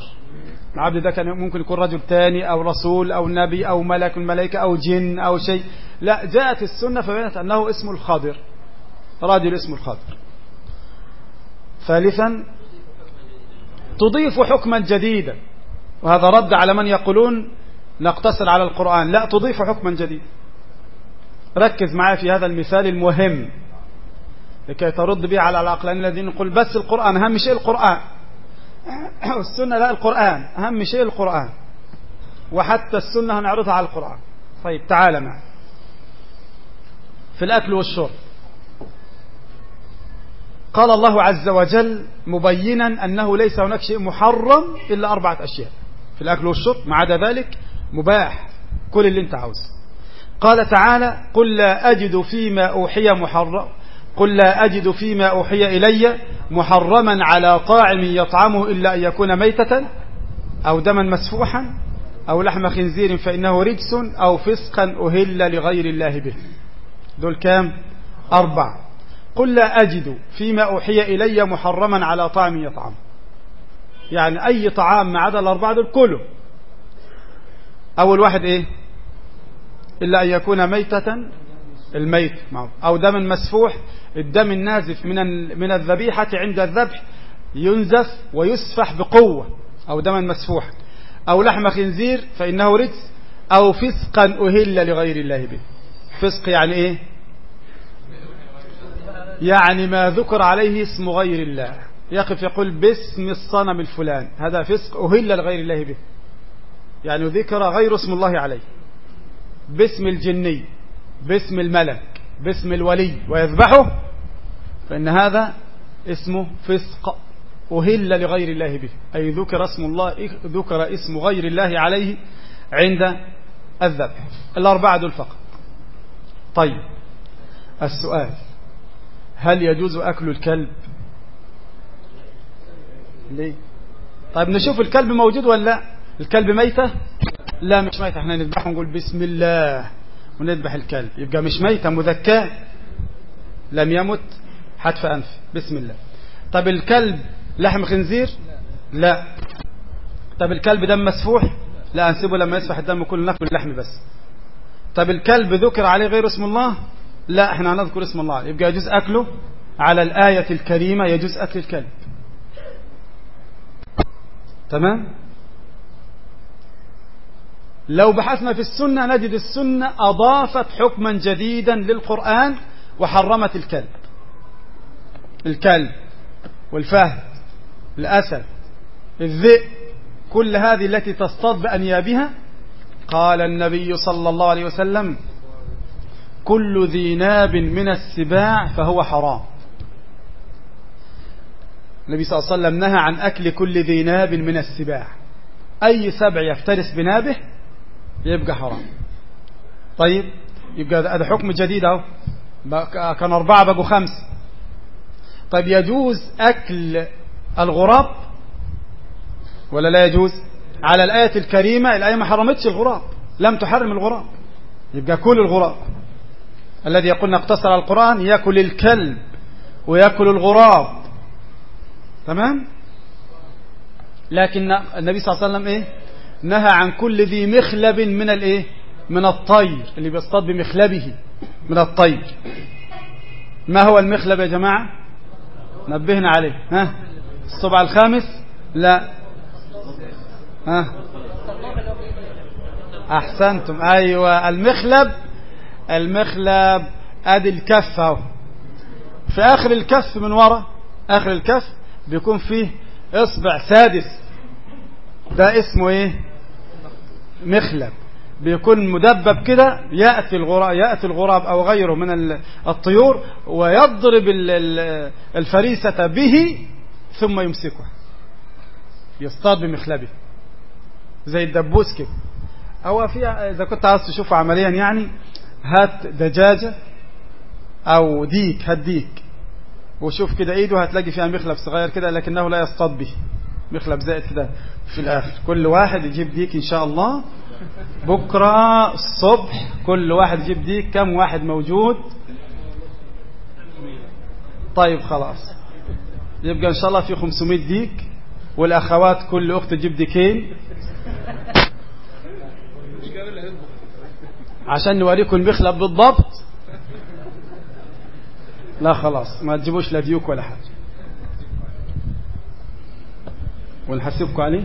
العبد ده كان ممكن يكون رجل تاني أو رسول أو نبي أو ملك من الملائكه أو جن أو شيء. لا جاءت السنة فبينت أنه اسمه الخضر. رجل اسمه الخضر. ثالثا تضيف حكما جديدا. وهذا رد على من يقولون نقتصر على القرآن. لا تضيف حكما جديدا. ركز معي في هذا المثال المهم. لكي ترد به على العقلان الذين يقول بس القرآن أهم شيء القرآن. [coughs] السنة لا القرآن. أهم شيء القرآن. وحتى السنة هنعرضها على القرآن. طيب تعال معي. في الأكل والشرب. قال الله عز وجل مبينا أنه ليس هناك شيء محرم إلا أربعة أشياء. في الأكل والشرب ما عدا ذلك مباح كل اللي انت عاوزه. قال تعالى قل لا أجد فيما أوحي محرم قل لا أجد فيما أوحي إلي محرما على طاعم يطعمه إلا أن يكون ميتة أو دما مسفوحا أو لحم خنزير فإنه رجس أو فسقا أهل لغير الله به. دول كام؟ أربع قل لا أجد فيما أوحي إلي محرما على طعم يطعم. يعني أي طعام ما عدا الأربعة دول كله. أول واحد إيه؟ إلا أن يكون ميتة الميت. أو دم مسفوح. الدم النازف من من الذبيحة عند الذبح ينزف ويسفح بقوة. أو دما مسفوحا أو لحم خنزير فإنه رجس. أو فسقا أهل لغير الله به. فسق يعني إيه؟ يعني ما ذكر عليه اسم غير الله. يقف يقول باسم الصنم الفلان هذا فسق أهل لغير الله به. يعني ذكر غير اسم الله عليه. باسم الجني باسم الملك باسم الولي ويذبحه فإن هذا اسمه فسق أهل لغير الله به. أي ذكر اسم الله ذكر اسم غير الله عليه عند الذبح. الأربعة دول فقط طيب السؤال هل يجوز أكل الكلب؟ ليه؟ طيب نشوف الكلب موجود ولا لا؟ الكلب ميتة؟ لا مش ميتة. إحنا نذبحه ونقول بسم الله ونذبح الكلب. يبقى مش ميتة مذكاة. لم يمت حتف أنف. بسم الله. طب الكلب لحم خنزير؟ لا. طب الكلب دم مسفوح؟ لا نسيبه لما يسفح الدم كله ناكل اللحم بس. طب الكلب ذكر عليه غير اسم الله؟ لا إحنا هنذكر اسم الله. يبقى يجوز أكله على الآية الكريمة يجوز أكل الكلب. تمام؟ لو بحثنا في السنة نجد السنة أضافت حكما جديدا للقرآن وحرمت الكلب. الكلب والفهد الأسد الذئب كل هذه التي تصطاد بأنيابها. قال النبي صلى الله عليه وسلم كل ذي ناب من السباع فهو حرام. النبي صلى الله عليه وسلم نهى عن أكل كل ذي ناب من السباع. أي سبع يفترس بنابه يبقى حرام. طيب يبقى هذا حكم جديد أهو. كان أربعة بقوا خمس. طيب يجوز أكل الغراب ولا لا يجوز؟ على الآية الكريمة الآية ما حرمتش الغراب لم تحرم الغراب. يبقى كل الغراب. الذي يقول اقتصر القرآن يأكل الكلب ويأكل الغراب. تمام؟ لكن النبي صلى الله عليه وسلم إيه؟ نهى عن كل ذي مخلب من الإيه؟ من الطير اللي بيصطاد بمخلبه من الطير. ما هو المخلب يا جماعة؟ نبهنا عليه. ها؟ الصبع الخامس؟ لا. ها؟ أحسنتم. أيوه المخلب المخلب أدي الكف أهو. في آخر الكف من ورا آخر الكف بيكون فيه إصبع سادس. ده اسمه إيه؟ مخلب بيكون مدبب كده يأتي الغراب, يأتي الغراب أو غيره من الطيور ويضرب الفريسة به ثم يمسكه يصطاد بمخلبه. زي الدبوس كده. أو في إذا كنت عايز تشوفه عمليا يعني هات دجاجة أو ديك هات ديك. وشوف كده إيده هتلاقي فيها مخلب صغير كده لكنه لا يصطاد به. مخلب زائد كده في الآخر. كل واحد يجيب ديك إن شاء الله. بكرة الصبح كل واحد يجيب ديك. كم واحد موجود؟ طيب خلاص. يبقى إن شاء الله في 500 ديك. والأخوات كل أخت تجيب ديكين. عشان نوريكم المخلب بالضبط. لا خلاص. ما تجيبوش لا ديوك ولا حاجة. ونحسبكم عليه؟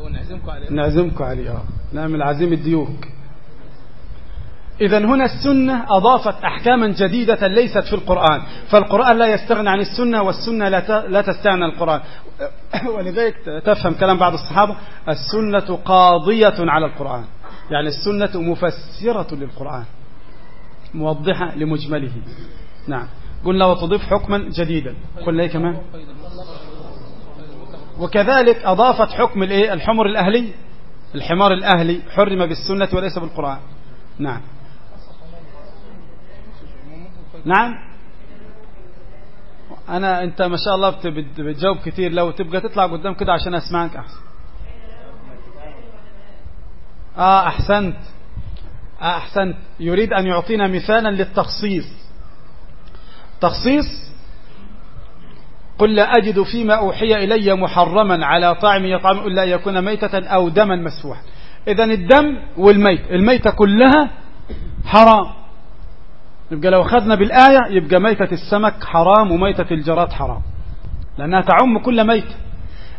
ونعزمكم عليه. نعزمكم عليه آه. نعمل عزيمة ديوك إذا هنا السنة أضافت أحكاما جديدة ليست في القرآن. فالقرآن لا يستغنى عن السنة والسنة لا لا تستغنى عن القرآن. [coughs] ولذلك تفهم كلام بعض الصحابة السنة قاضية على القرآن. يعني السنة مفسرة للقرآن. موضحة لمجمله. نعم. قلنا وتضيف حكما جديدا. قلنا إيه كمان؟ وكذلك أضافت حكم الإيه؟ الحمر الأهلي. الحمار الأهلي حرم بالسنة وليس بالقرآن. نعم. نعم. أنا أنت ما شاء الله بتجاوب كتير. لو تبقى تطلع قدام كده عشان أسمعك أحسن. آه أحسنت. آه أحسنت. يريد أن يعطينا مثالا للتخصيص. تخصيص قل لا أجد فيما أوحي إلي محرما على طاعم يطعم إلا يكون ميتة أو دما مسفوحا. إذا الدم والميت الميتة كلها حرام. يبقى لو أخذنا بالآية يبقى ميتة السمك حرام وميتة الجراد حرام لأنها تعم كل ميتة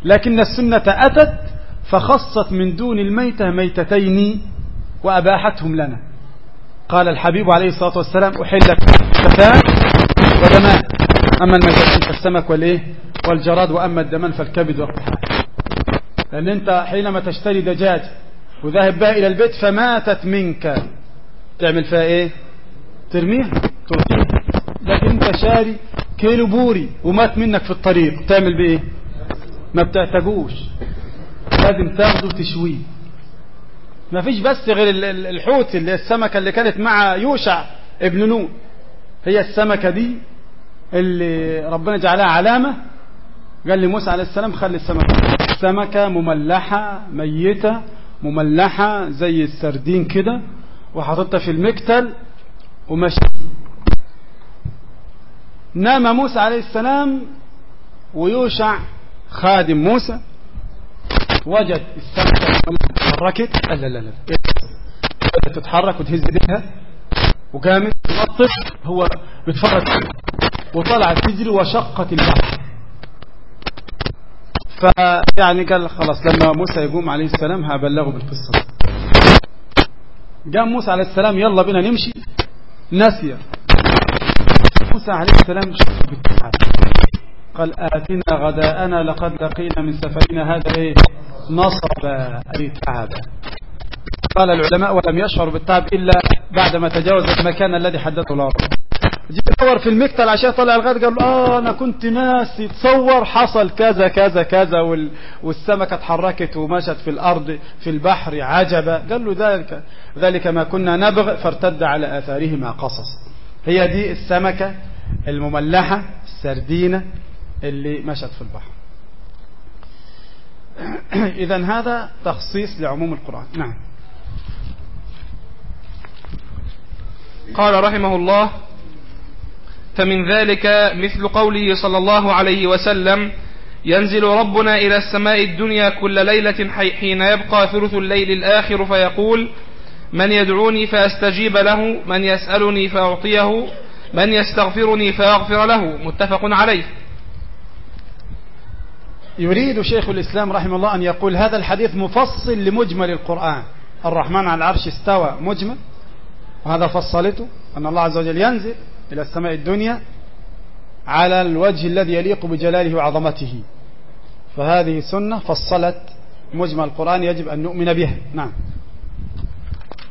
لكن السنة أتت فخصت من دون الميتة ميتتين وأباحتهم لنا. قال الحبيب عليه الصلاة والسلام أحلت كتان ودمان أما الميتتين فالسمك والإيه؟ والجراد وأما الدمان فالكبد والطحال لأن أنت حينما تشتري دجاج وذاهب بها إلى البيت فماتت منك. تعمل فيها إيه؟ ترميها ترميها لكن أنت شاري كيلو بوري ومات منك في الطريق. تعمل بإيه؟ ما بتعتقوش لازم تاخده تشويه ما فيش بس غير الحوت اللي السمكة اللي كانت مع يوشع ابن نون هي السمكة دي اللي ربنا جعلها علامة. قال لموسى عليه السلام خلي السمكة سمكة مملحة ميتة مملحة زي السردين كده وحطتها في المكتل ومشي. نام موسى عليه السلام ويوشع خادم موسى. وجد السمكة تحركت لا لا لا بدأت تتحرك وتهز ايديها وقامت هو بيتفرج. وطلعت تجري وشقت البحر. فيعني قال خلاص لما موسى يقوم عليه السلام هبلغه بالقصة. قام موسى عليه السلام يلا بنا نمشي. نسي. موسى عليه السلام قال آتنا غداءنا لقد لقينا من سفرنا هذا إيه؟ نصب أي تعب قال العلماء ولم يشعر بالتعب إلا بعدما تجاوز المكان الذي حدثه الله تصور في المكتل عشان طلع الغد قال له آه أنا كنت ناسي تصور حصل كذا كذا كذا وال... والسمكة اتحركت ومشت في الأرض في البحر عجبا قال له ذلك ذلك ما كنا نبغ فارتد على آثارهما قصص. هي دي السمكة المملحة السردينة اللي مشت في البحر. [coughs] اذا هذا تخصيص لعموم القرآن. نعم. قال رحمه الله فمن ذلك مثل قوله صلى الله عليه وسلم ينزل ربنا إلى السماء الدنيا كل ليلة حين يبقى ثلث الليل الآخر فيقول من يدعوني فأستجيب له من يسألني فأعطيه من يستغفرني فأغفر له. متفق عليه. يريد شيخ الإسلام رحمه الله أن يقول هذا الحديث مفصل لمجمل القرآن. الرحمن على العرش استوى مجمل وهذا فصلته أن الله عز وجل ينزل إلى السماء الدنيا على الوجه الذي يليق بجلاله وعظمته. فهذه سنة فصلت مجمل القرآن يجب أن نؤمن بها نعم.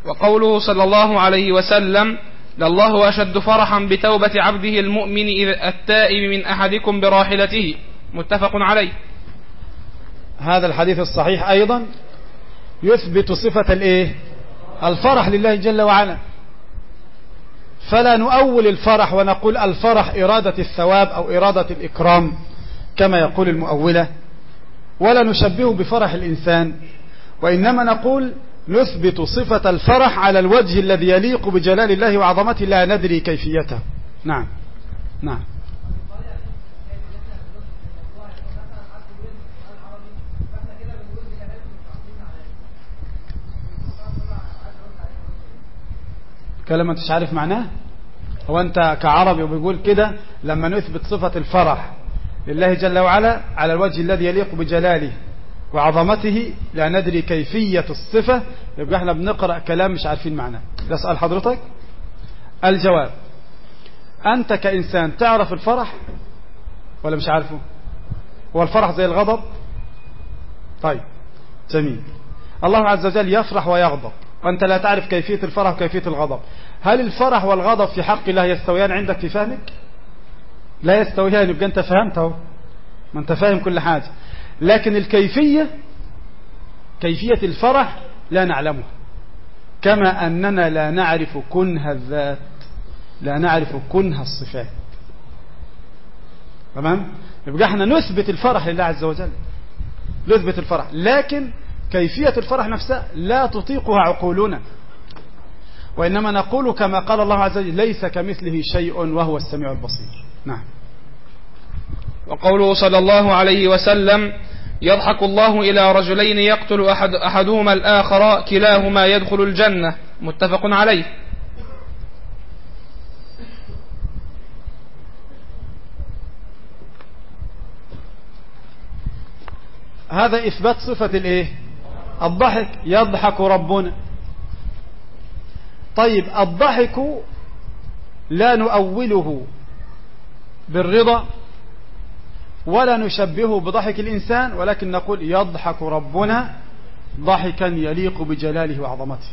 وقوله صلى الله عليه وسلم لله أشد فرحا بتوبة عبده المؤمن إذ التائب من أحدكم براحلته متفق عليه. هذا الحديث الصحيح أيضا يثبت صفة الإيه؟ الفرح لله جل وعلا. فلا نؤول الفرح ونقول الفرح إرادة الثواب أو إرادة الإكرام كما يقول المؤولة. ولا نشبهه بفرح الإنسان وإنما نقول نثبت صفة الفرح على الوجه الذي يليق بجلال الله وعظمته لا ندري كيفيته. نعم. نعم. كلام انت عارف معناه؟ هو انت كعربي وبيقول كده لما نثبت صفة الفرح لله جل وعلا على الوجه الذي يليق بجلاله وعظمته لا ندري كيفية الصفة. يبقى إحنا بنقرأ كلام مش عارفين معناه. يسأل حضرتك. الجواب. أنت كإنسان تعرف الفرح ولا مش عارفه؟ هو الفرح زي الغضب؟ طيب جميل. الله عز وجل يفرح ويغضب. وأنت لا تعرف كيفية الفرح وكيفية الغضب. هل الفرح والغضب في حق الله يستويان عندك في فهمك؟ لا يستويان يبقى أنت فهمته ما أنت فاهم كل حاجة. لكن الكيفية كيفية الفرح لا نعلمها. كما أننا لا نعرف كنه الذات لا نعرف كنه الصفات. تمام؟ يبقى إحنا نثبت الفرح لله عز وجل. نثبت الفرح. لكن كيفية الفرح نفسها لا تطيقها عقولنا. وإنما نقول كما قال الله عز وجل ليس كمثله شيء وهو السميع البصير. نعم. وقوله صلى الله عليه وسلم يضحك الله إلى رجلين يقتل أحد أحدهما الآخر كلاهما يدخل الجنة. متفق عليه. هذا إثبات صفة الإيه؟ الضحك يضحك ربنا. طيب الضحك لا نؤوله بالرضا ولا نشبهه بضحك الإنسان ولكن نقول يضحك ربنا ضحكا يليق بجلاله وعظمته.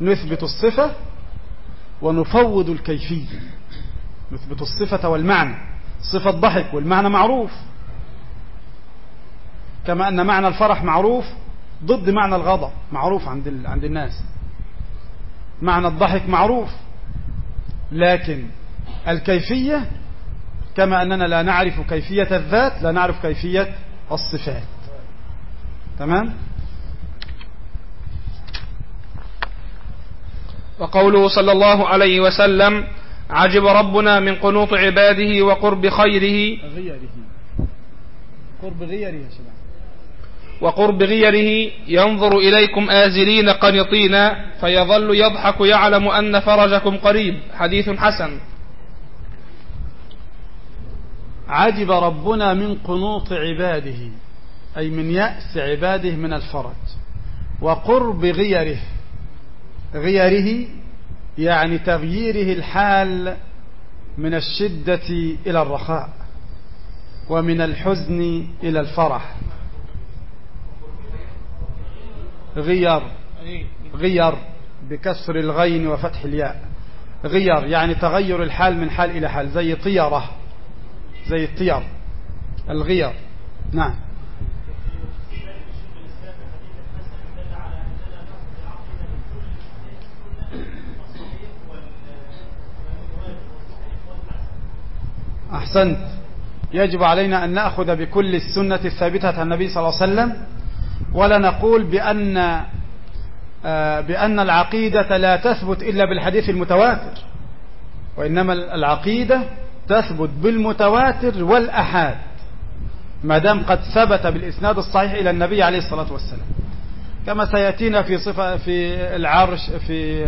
نثبت الصفة ونفوض الكيفية. نثبت الصفة والمعنى. صفة ضحك والمعنى معروف. كما أن معنى الفرح معروف ضد معنى الغضب معروف عند عند الناس. معنى الضحك معروف لكن الكيفية كما أننا لا نعرف كيفية الذات لا نعرف كيفية الصفات. تمام؟ وقوله صلى الله عليه وسلم عجب ربنا من قنوط عباده وقرب خيره. غيره. قرب غيره يا شباب. وقرب غيره ينظر إليكم آزلين قنطين فيظل يضحك يعلم أن فرجكم قريب. حديث حسن. عجب ربنا من قنوط عباده أي من يأس عباده من الفرج. وقرب غيره غيره يعني تغييره الحال من الشدة إلى الرخاء ومن الحزن إلى الفرح. غير غير بكسر الغين وفتح الياء. غير يعني تغير الحال من حال إلى حال زي طيرة زي الطير الغير. نعم. أحسنت. يجب علينا أن نأخذ بكل السنة الثابتة عن النبي صلى الله عليه وسلم ولا نقول بأن آه، بأن العقيدة لا تثبت إلا بالحديث المتواتر وإنما العقيدة تثبت بالمتواتر والأحاد ما دام قد ثبت بالإسناد الصحيح إلى النبي عليه الصلاة والسلام. كما سيأتينا في صفة في العرش في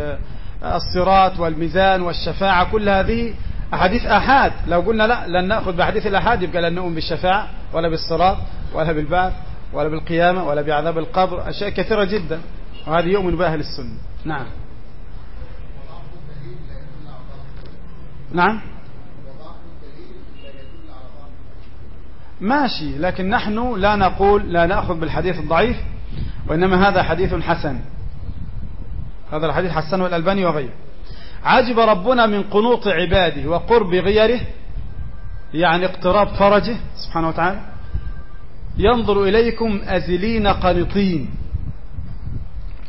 الصراط والميزان والشفاعة كل هذه أحاديث أحاد. لو قلنا لا لن نأخذ بحديث الأحاد يبقى لن نؤمن بالشفاعة ولا بالصراط ولا بالبعث ولا بالقيامة ولا بعذاب القبر أشياء كثيرة جدا وهذه يؤمن بها أهل السنة. نعم. نعم. ماشي لكن نحن لا نقول لا نأخذ بالحديث الضعيف وإنما هذا حديث حسن. هذا الحديث حسنه الألباني وغيره. عجب ربنا من قنوط عباده وقرب غيره يعني اقتراب فرجه سبحانه وتعالى. ينظر إليكم أزلين قنطين.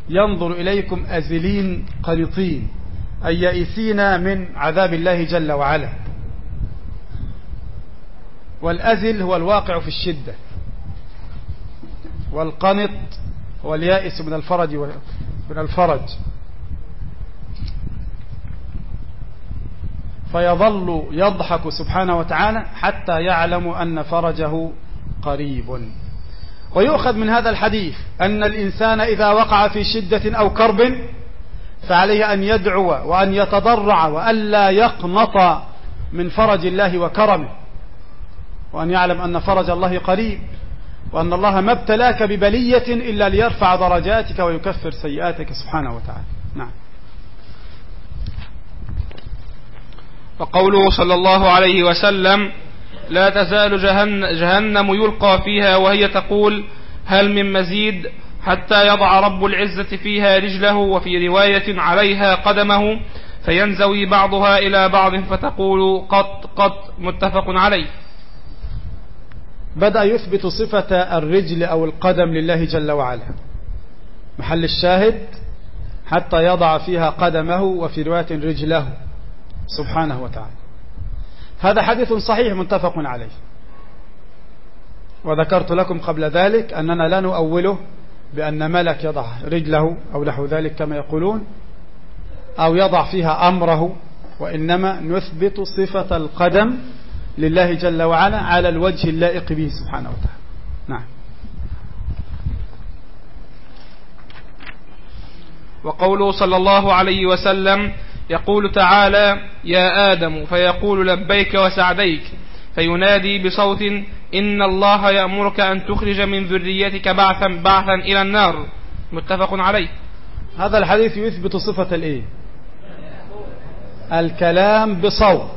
ينظر إليكم أزلين قنطين. أي يئسين من عذاب الله جل وعلا. والأزل هو الواقع في الشدة. والقنط هو اليائس من الفرج من الفرج. فيظل يضحك سبحانه وتعالى حتى يعلم أن فرجه قريب. ويؤخذ من هذا الحديث أن الإنسان إذا وقع في شدة أو كرب فعليه أن يدعو وأن يتضرع وألا يقنط من فرج الله وكرمه وأن يعلم أن فرج الله قريب وأن الله ما ابتلاك ببلية إلا ليرفع درجاتك ويكفر سيئاتك سبحانه وتعالى. نعم. وقوله صلى الله عليه وسلم لا تزال جهنم يلقى فيها وهي تقول هل من مزيد حتى يضع رب العزة فيها رجله وفي رواية عليها قدمه فينزوي بعضها إلى بعض فتقول قط قط متفق عليه. بدأ يثبت صفة الرجل أو القدم لله جل وعلا. محل الشاهد حتى يضع فيها قدمه وفي رواية رجله. سبحانه وتعالى. هذا حديث صحيح متفق عليه. وذكرت لكم قبل ذلك أننا لا نؤوله بأن ملك يضع رجله أو نحو ذلك كما يقولون أو يضع فيها أمره وإنما نثبت صفة القدم لله جل وعلا على الوجه اللائق به سبحانه وتعالى. نعم. وقوله صلى الله عليه وسلم يقول تعالى يا آدم فيقول لبيك وسعديك فينادي بصوت إن الله يأمرك أن تخرج من ذريتك بعثا بعثا إلى النار. متفق عليه. هذا الحديث يثبت صفة الإيه؟ الكلام بصوت.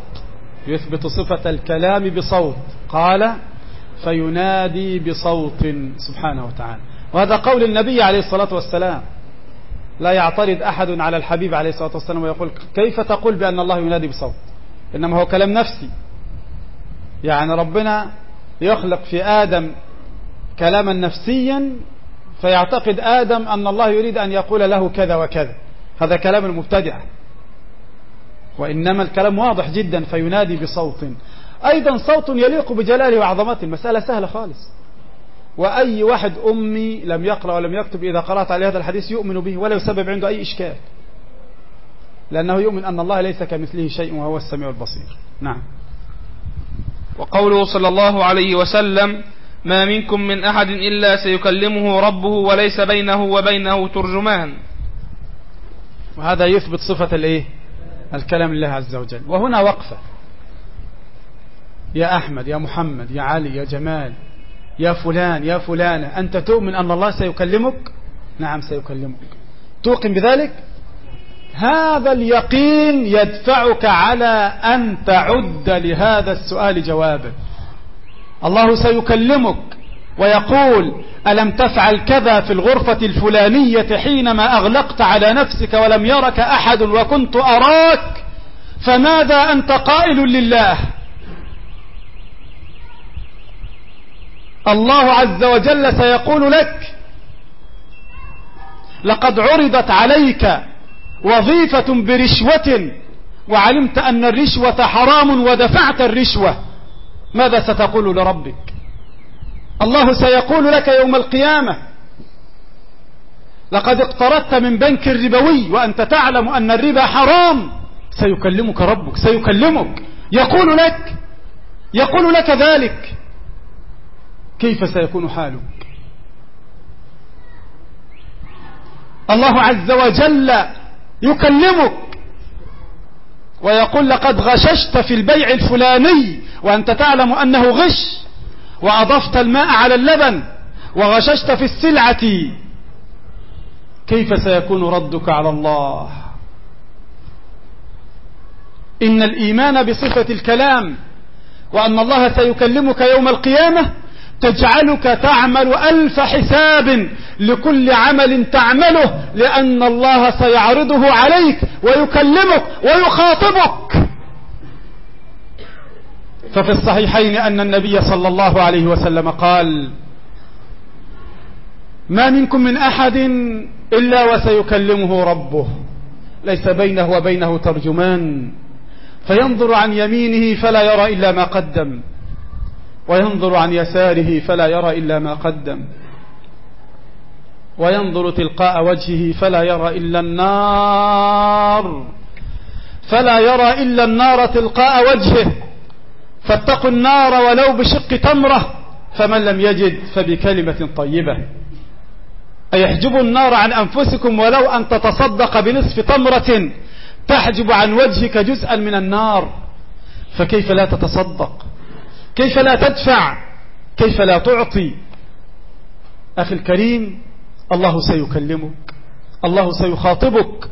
يثبت صفة الكلام بصوت. قال فينادي بصوت سبحانه وتعالى. وهذا قول النبي عليه الصلاة والسلام. لا يعترض أحد على الحبيب عليه الصلاة والسلام ويقول كيف تقول بأن الله ينادي بصوت؟ إنما هو كلام نفسي. يعني ربنا يخلق في آدم كلاما نفسيا فيعتقد آدم أن الله يريد أن يقول له كذا وكذا. هذا كلام المبتدع. وإنما الكلام واضح جدا فينادي بصوت. أيضا صوت يليق بجلاله وعظمته. المسألة سهلة خالص. وأي واحد أمي لم يقرأ ولم يكتب إذا قرأت عليه هذا الحديث يؤمن به ولا يسبب عنده أي إشكال. لأنه يؤمن أن الله ليس كمثله شيء وهو السميع البصير. نعم. وقوله صلى الله عليه وسلم ما منكم من أحد إلا سيكلمه ربه وليس بينه وبينه ترجمان. وهذا يثبت صفة الإيه؟ الكلام لله عز وجل. وهنا وقفة. يا أحمد يا محمد يا علي يا جمال يا فلان يا فلانة أنت تؤمن أن الله سيكلمك؟ نعم سيكلمك. توقن بذلك؟ هذا اليقين يدفعك على أن تعد لهذا السؤال جوابا. الله سيكلمك ويقول ألم تفعل كذا في الغرفة الفلانية حينما أغلقت على نفسك ولم يرك أحد وكنت أراك؟ فماذا أنت قائل لله؟ الله عز وجل سيقول لك لقد عرضت عليك وظيفة برشوة وعلمت أن الرشوة حرام ودفعت الرشوة. ماذا ستقول لربك؟ الله سيقول لك يوم القيامة لقد اقترضت من بنك الربوي وأنت تعلم أن الربا حرام. سيكلمك ربك سيكلمك. يقول لك يقول لك ذلك. كيف سيكون حالك؟ الله عز وجل يكلمك ويقول لقد غششت في البيع الفلاني وأنت تعلم أنه غش وأضفت الماء على اللبن وغششت في السلعة. كيف سيكون ردك على الله؟ إن الإيمان بصفة الكلام وأن الله سيكلمك يوم القيامة تجعلك تعمل ألف حساب لكل عمل تعمله لأن الله سيعرضه عليك ويكلمك ويخاطبك. ففي الصحيحين أن النبي صلى الله عليه وسلم قال ما منكم من أحد إلا وسيكلمه ربه ليس بينه وبينه ترجمان فينظر عن يمينه فلا يرى إلا ما قدم. وينظر عن يساره فلا يرى إلا ما قدم. وينظر تلقاء وجهه فلا يرى إلا النار. فلا يرى إلا النار تلقاء وجهه. فاتقوا النار ولو بشق تمرة. فمن لم يجد فبكلمة طيبة. أيحجب النار عن أنفسكم ولو أن تتصدق بنصف تمرة. تحجب عن وجهك جزءا من النار. فكيف لا تتصدق؟ كيف لا تدفع؟ كيف لا تعطي؟ أخي الكريم الله سيكلمك الله سيخاطبك.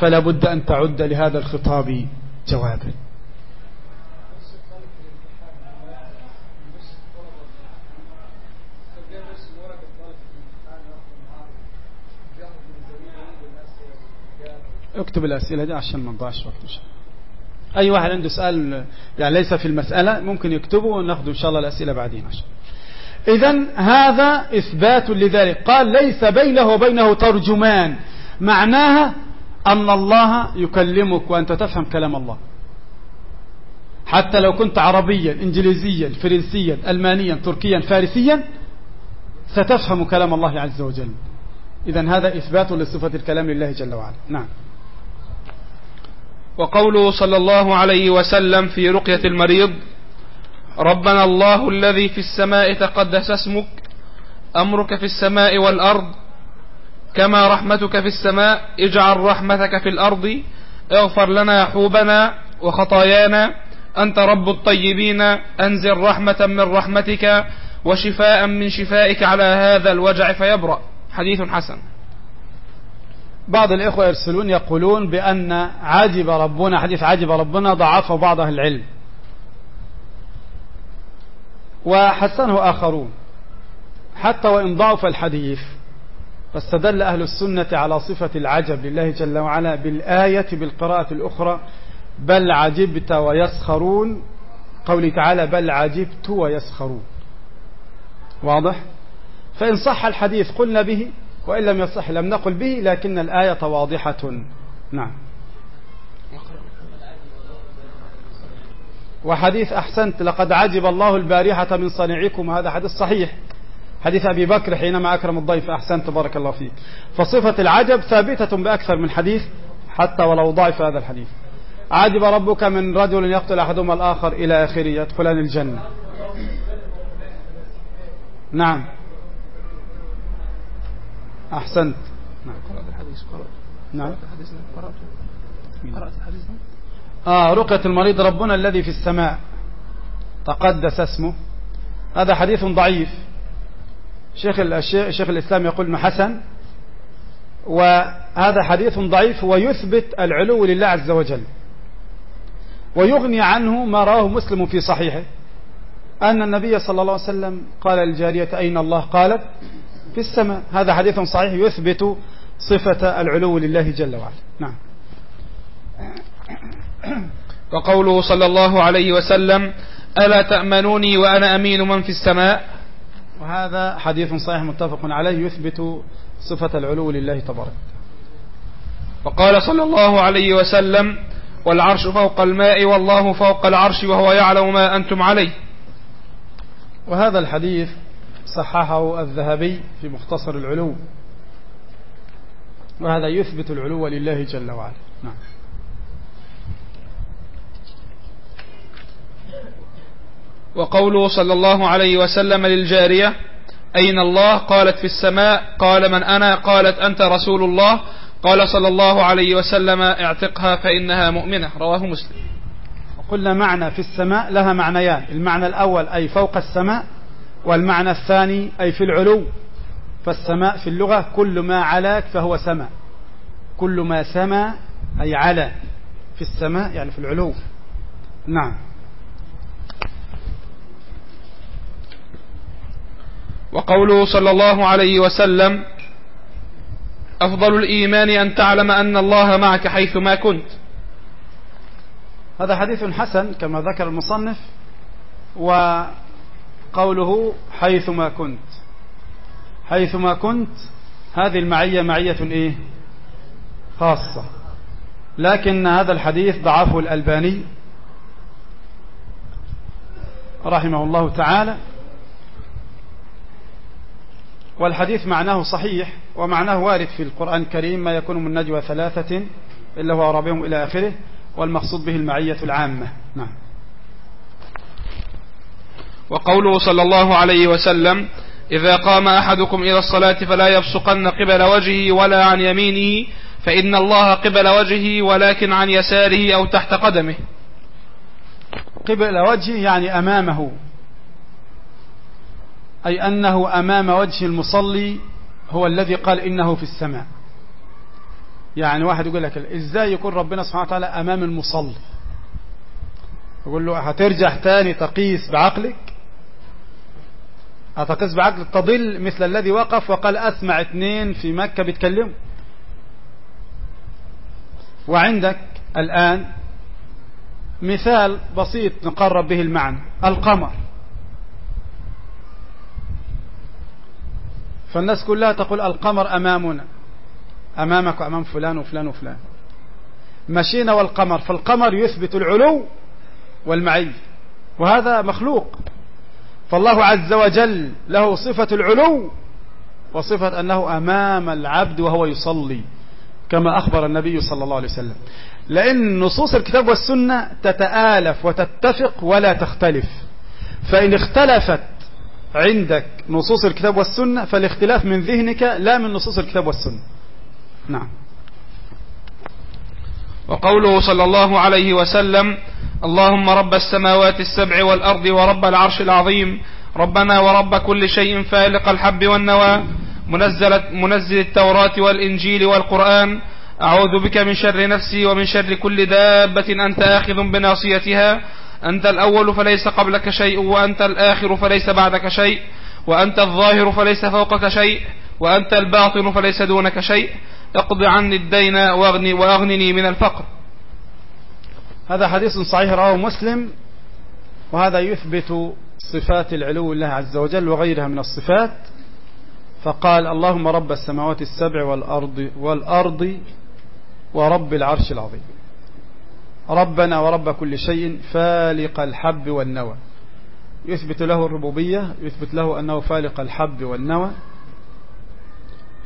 فلا بد أن تعد لهذا الخطاب جوابا. اكتب الأسئلة دي عشان ما نضيعش وقت إن شاء الله. أي واحد عنده سؤال يعني ليس في المسألة ممكن يكتبه وناخذ إن شاء الله الأسئلة بعدين. إذا هذا إثبات لذلك. قال ليس بينه وبينه ترجمان. معناها أن الله يكلمك وأنت تفهم كلام الله. حتى لو كنت عربيا إنجليزيا فرنسيا ألمانيا تركيا فارسيا ستفهم كلام الله عز وجل. إذا هذا إثبات لصفة الكلام لله جل وعلا. نعم. وقوله صلى الله عليه وسلم في رقية المريض ربنا الله الذي في السماء تقدس اسمك أمرك في السماء والأرض كما رحمتك في السماء اجعل رحمتك في الأرض اغفر لنا حوبنا وخطايانا أنت رب الطيبين أنزل رحمة من رحمتك وشفاء من شفائك على هذا الوجع فيبرأ. حديث حسن. بعض الإخوة يرسلون يقولون بأن عجب ربنا حديث عجب ربنا ضعفه بعض أهل العلم. وحسنه آخرون. حتى وإن ضعف الحديث فاستدل أهل السنة على صفة العجب لله جل وعلا بالآية بالقراءة الأخرى بل عجبت ويسخرون. قوله تعالى بل عجبت ويسخرون. واضح؟ فإن صح الحديث قلنا به وإن لم يصح لم نقل به لكن الآية واضحة. نعم. وحديث أحسنت لقد عجب الله البارحة من صنيعكم هذا حديث صحيح. حديث أبي بكر حينما أكرم الضيف أحسنت بارك الله فيك. فصفة العجب ثابتة بأكثر من حديث حتى ولو ضعف هذا الحديث. عجب ربك من رجل يقتل أحدهما الآخر إلى آخره يدخلان الجنة. نعم. أحسنت. نعم. قرأت الحديث قرأت. نعم. الحديث قرأت. قرأت الحديث آه رقية المريض ربنا الذي في السماء. تقدس اسمه. هذا حديث ضعيف. شيخ شيخ الإسلام يقول إنه حسن. وهذا حديث ضعيف ويثبت العلو لله عز وجل. ويغني عنه ما رواه مسلم في صحيحه. أن النبي صلى الله عليه وسلم قال للجارية أين الله؟ قالت في السماء. هذا حديث صحيح يثبت صفة العلو لله جل وعلا. نعم. وقوله صلى الله عليه وسلم ألا تأمنوني وأنا أمين من في السماء؟ وهذا حديث صحيح متفق عليه يثبت صفة العلو لله تبارك وقال صلى الله عليه وسلم والعرش فوق الماء والله فوق العرش وهو يعلم ما أنتم عليه. وهذا الحديث صححه الذهبي في مختصر العلو. وهذا يثبت العلو لله جل وعلا. نعم. وقوله صلى الله عليه وسلم للجارية أين الله؟ قالت في السماء. قال من أنا؟ قالت أنت رسول الله. قال صلى الله عليه وسلم اعتقها فإنها مؤمنة. رواه مسلم. وقلنا معنى في السماء لها معنيان. المعنى الأول أي فوق السماء والمعنى الثاني أي في العلو فالسماء في اللغة كل ما علاك فهو سماء. كل ما سما أي على في السماء يعني في العلو. نعم. وقوله صلى الله عليه وسلم أفضل الإيمان أن تعلم أن الله معك حيثما كنت. هذا حديث حسن كما ذكر المصنف وقوله حيثما كنت. حيثما كنت هذه المعية معية إيه؟ خاصة. لكن هذا الحديث ضعفه الألباني رحمه الله تعالى. والحديث معناه صحيح ومعناه وارد في القرآن الكريم ما يكون من نجوى ثلاثة إلا هو رابعهم إلى آخره والمقصود به المعية العامة. نعم. وقوله صلى الله عليه وسلم إذا قام أحدكم إلى الصلاة فلا يبصقن قبل وجهه ولا عن يمينه فإن الله قبل وجهه ولكن عن يساره أو تحت قدمه. قبل وجهه يعني أمامه. أي أنه أمام وجه المصلي هو الذي قال إنه في السماء. يعني واحد يقول لك إزاي يكون ربنا سبحانه وتعالى أمام المصلي؟ يقول له هترجع تاني تقيس بعقلك؟ هتقيس بعقلك تضل مثل الذي وقف وقال أسمع اثنين في مكة بيتكلموا وعندك الآن مثال بسيط نقرب به المعنى القمر. فالناس كلها تقول القمر أمامنا. أمامك وأمام فلان وفلان وفلان. مشينا والقمر فالقمر يثبت العلو والمعي وهذا مخلوق. فالله عز وجل له صفة العلو وصفة أنه أمام العبد وهو يصلي كما أخبر النبي صلى الله عليه وسلم. لأن نصوص الكتاب والسنة تتآلف وتتفق ولا تختلف فإن اختلفت عندك نصوص الكتاب والسنة فالاختلاف من ذهنك لا من نصوص الكتاب والسنة. نعم. وقوله صلى الله عليه وسلم اللهم رب السماوات السبع والأرض ورب العرش العظيم ربنا ورب كل شيء فالق الحب والنوى منزل, منزل التوراة والإنجيل والقرآن أعوذ بك من شر نفسي ومن شر كل دابة أنت آخذ بناصيتها أنت الأول فليس قبلك شيء وأنت الآخر فليس بعدك شيء وأنت الظاهر فليس فوقك شيء وأنت الباطن فليس دونك شيء اقض عني الدين واغني وأغنني من الفقر. هذا حديث صحيح رواه مسلم وهذا يثبت صفات العلو الله عز وجل وغيرها من الصفات. فقال اللهم رب السماوات السبع والأرض والأرض ورب العرش العظيم. ربنا ورب كل شيء فالق الحب والنوى. يثبت له الربوبية يثبت له أنه فالق الحب والنوى.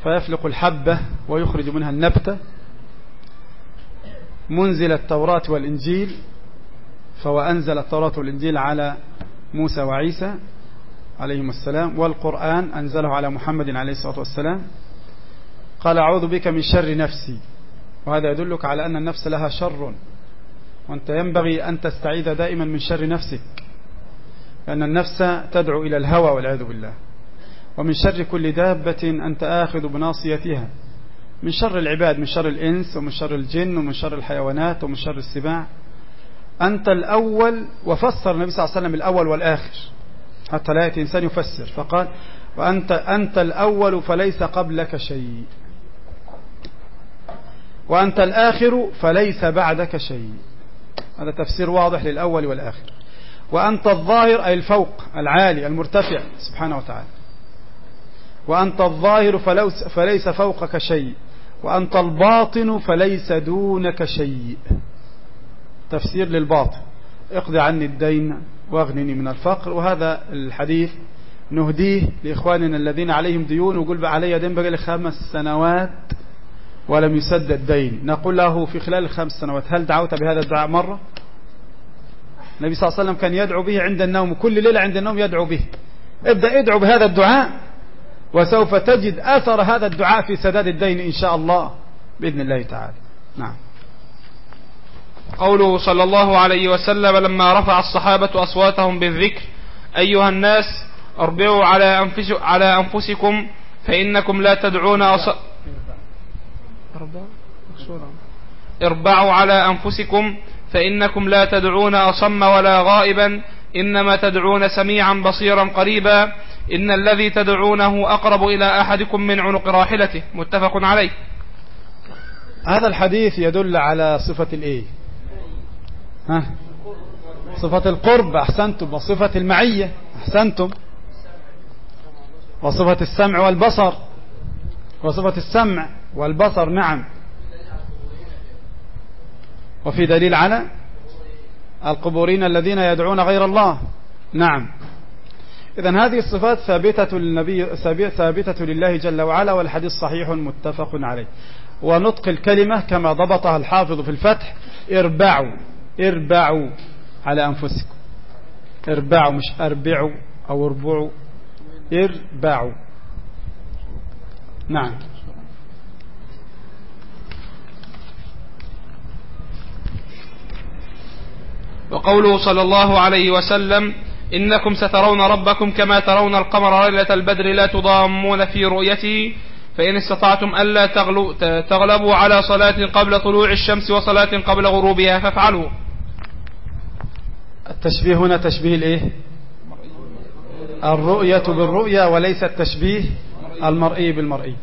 فيفلق الحبة ويخرج منها النبتة. منزل التوراة والإنجيل فهو أنزل التوراة والإنجيل على موسى وعيسى عليهم السلام والقرآن أنزله على محمد عليه الصلاة والسلام. قال أعوذ بك من شر نفسي. وهذا يدلك على أن النفس لها شر وأنت ينبغي أن تستعيذ دائما من شر نفسك لأن النفس تدعو إلى الهوى والعياذ بالله. ومن شر كل دابة أنت آخذ بناصيتها. من شر العباد من شر الإنس ومن شر الجن ومن شر الحيوانات ومن شر السباع. أنت الأول وفسر النبي صلى الله عليه وسلم الأول والآخر. حتى لا يأتي إنسان يفسر فقال وأنت أنت الأول فليس قبلك شيء. وأنت الآخر فليس بعدك شيء. هذا تفسير واضح للأول والآخر. وأنت الظاهر أي الفوق العالي المرتفع سبحانه وتعالى. وأنت الظاهر فليس فوقك شيء. وأنت الباطن فليس دونك شيء. تفسير للباطن. اقض عني الدين واغنني من الفقر. وهذا الحديث نهديه لإخواننا الذين عليهم ديون. وقل علي دين بقى لي خمس سنوات ولم يسدد دين نقول له في خلال الخمس سنوات هل دعوت بهذا الدعاء مرة؟ النبي صلى الله عليه وسلم كان يدعو به عند النوم. كل ليلة عند النوم يدعو به. ابدأ ادعو بهذا الدعاء. وسوف تجد أثر هذا الدعاء في سداد الدين إن شاء الله بإذن الله تعالى. نعم. قوله صلى الله عليه وسلم لما رفع الصحابة أصواتهم بالذكر أيها الناس اربعوا على, على أنفسكم فإنكم لا تدعون أص... اربعوا على أنفسكم فإنكم لا تدعون أصم ولا غائبا إنما تدعون سميعا بصيرا قريبا إن الذي تدعونه أقرب إلى أحدكم من عنق راحلته. متفق عليه. هذا الحديث يدل على صفة الإيه؟ ها؟ صفة القرب. أحسنتم. وصفة المعية. أحسنتم. وصفة السمع والبصر. وصفة السمع والبصر. نعم. وفي دليل على القبورين الذين يدعون غير الله. نعم. إذا هذه الصفات ثابتة للنبي ثابتة لله جل وعلا والحديث صحيح متفق عليه. ونطق الكلمة كما ضبطها الحافظ في الفتح اربعوا اربعوا على أنفسكم. اربعوا مش أربعوا أو اربعوا. اربعوا. نعم. وقوله صلى الله عليه وسلم إنكم سترون ربكم كما ترون القمر ليلة البدر لا تضامون في رؤيته فإن استطعتم ألا تغلبوا على صلاة قبل طلوع الشمس وصلاة قبل غروبها فافعلوا. التشبيه هنا تشبيه الايه الرؤية بالرؤية وليس التشبيه المرئي بالمرئي.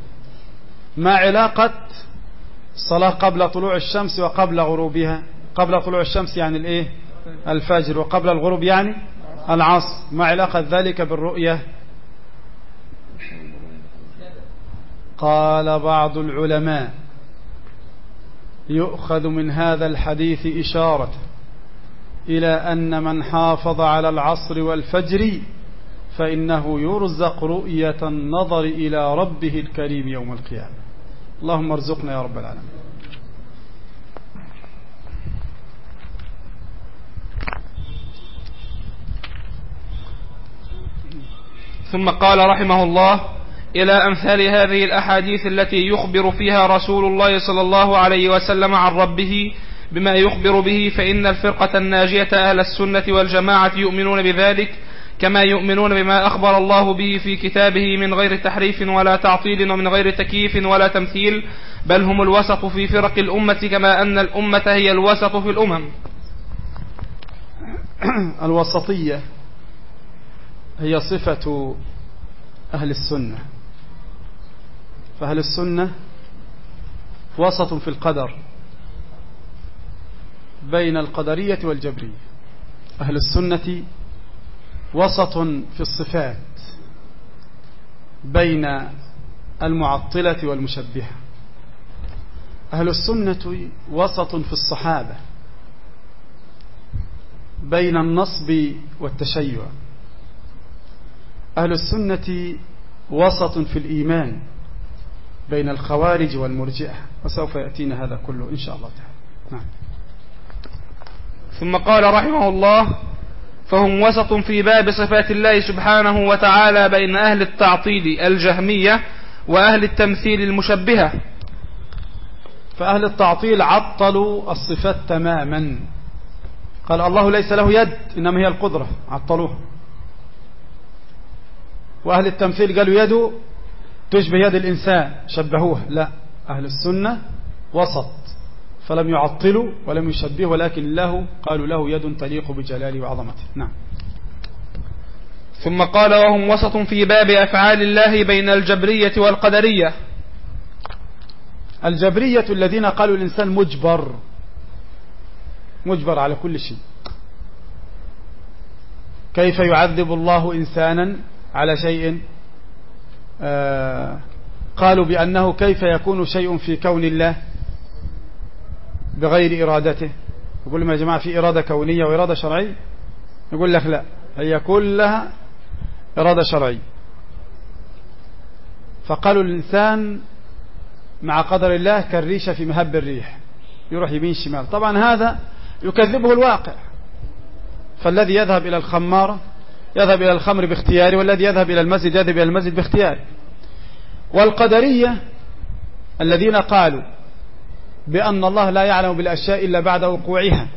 ما علاقة الصلاة قبل طلوع الشمس وقبل غروبها؟ قبل طلوع الشمس يعني الإيه؟ الفجر وقبل الغروب يعني العصر. ما علاقة ذلك بالرؤية. قال بعض العلماء يؤخذ من هذا الحديث إشارة إلى أن من حافظ على العصر والفجر فإنه يرزق رؤية النظر إلى ربه الكريم يوم القيامة. اللهم ارزقنا يا رب العالمين. ثم قال رحمه الله إلى أمثال هذه الأحاديث التي يخبر فيها رسول الله صلى الله عليه وسلم عن ربه بما يخبر به فإن الفرقة الناجية أهل السنة والجماعة يؤمنون بذلك كما يؤمنون بما أخبر الله به في كتابه من غير تحريف ولا تعطيل ومن غير تكييف ولا تمثيل بل هم الوسط في فرق الأمة كما أن الأمة هي الوسط في الأمم. الوسطية. هي صفة أهل السنة. فأهل السنة وسط في القدر بين القدرية والجبرية. أهل السنة وسط في الصفات بين المعطلة والمشبهة. أهل السنة وسط في الصحابة بين النصب والتشيع. أهل السنة وسط في الإيمان بين الخوارج والمرجئة وسوف يأتينا هذا كله إن شاء الله تعالى. نعم. ثم قال رحمه الله فهم وسط في باب صفات الله سبحانه وتعالى بين أهل التعطيل الجهمية وأهل التمثيل المشبهة. فأهل التعطيل عطلوا الصفات تماما. قال الله ليس له يد إنما هي القدرة. عطلوه وأهل التمثيل قالوا يده تشبه يد الإنسان شبهوها لا أهل السنة وسط فلم يعطلوا ولم يشبهوا ولكن له قالوا له يد تليق بجلاله وعظمته. نعم. ثم قال وهم وسط في باب أفعال الله بين الجبرية والقدرية. الجبرية الذين قالوا الإنسان مجبر مجبر على كل شيء. كيف يعذب الله إنسانا على شيء آه قالوا بأنه كيف يكون شيء في كون الله بغير إرادته؟ يقول لهم يا جماعة في إرادة كونية وإرادة شرعية؟ يقول لك لا هي كلها إرادة شرعية. فقالوا الإنسان مع قدر الله كالريشة في مهب الريح يروح يمين شمال. طبعا هذا يكذبه الواقع. فالذي يذهب إلى الخمارة يذهب إلى الخمر باختياره والذي يذهب إلى المسجد يذهب إلى المسجد باختياره. والقدرية الذين قالوا بأن الله لا يعلم بالأشياء إلا بعد وقوعها.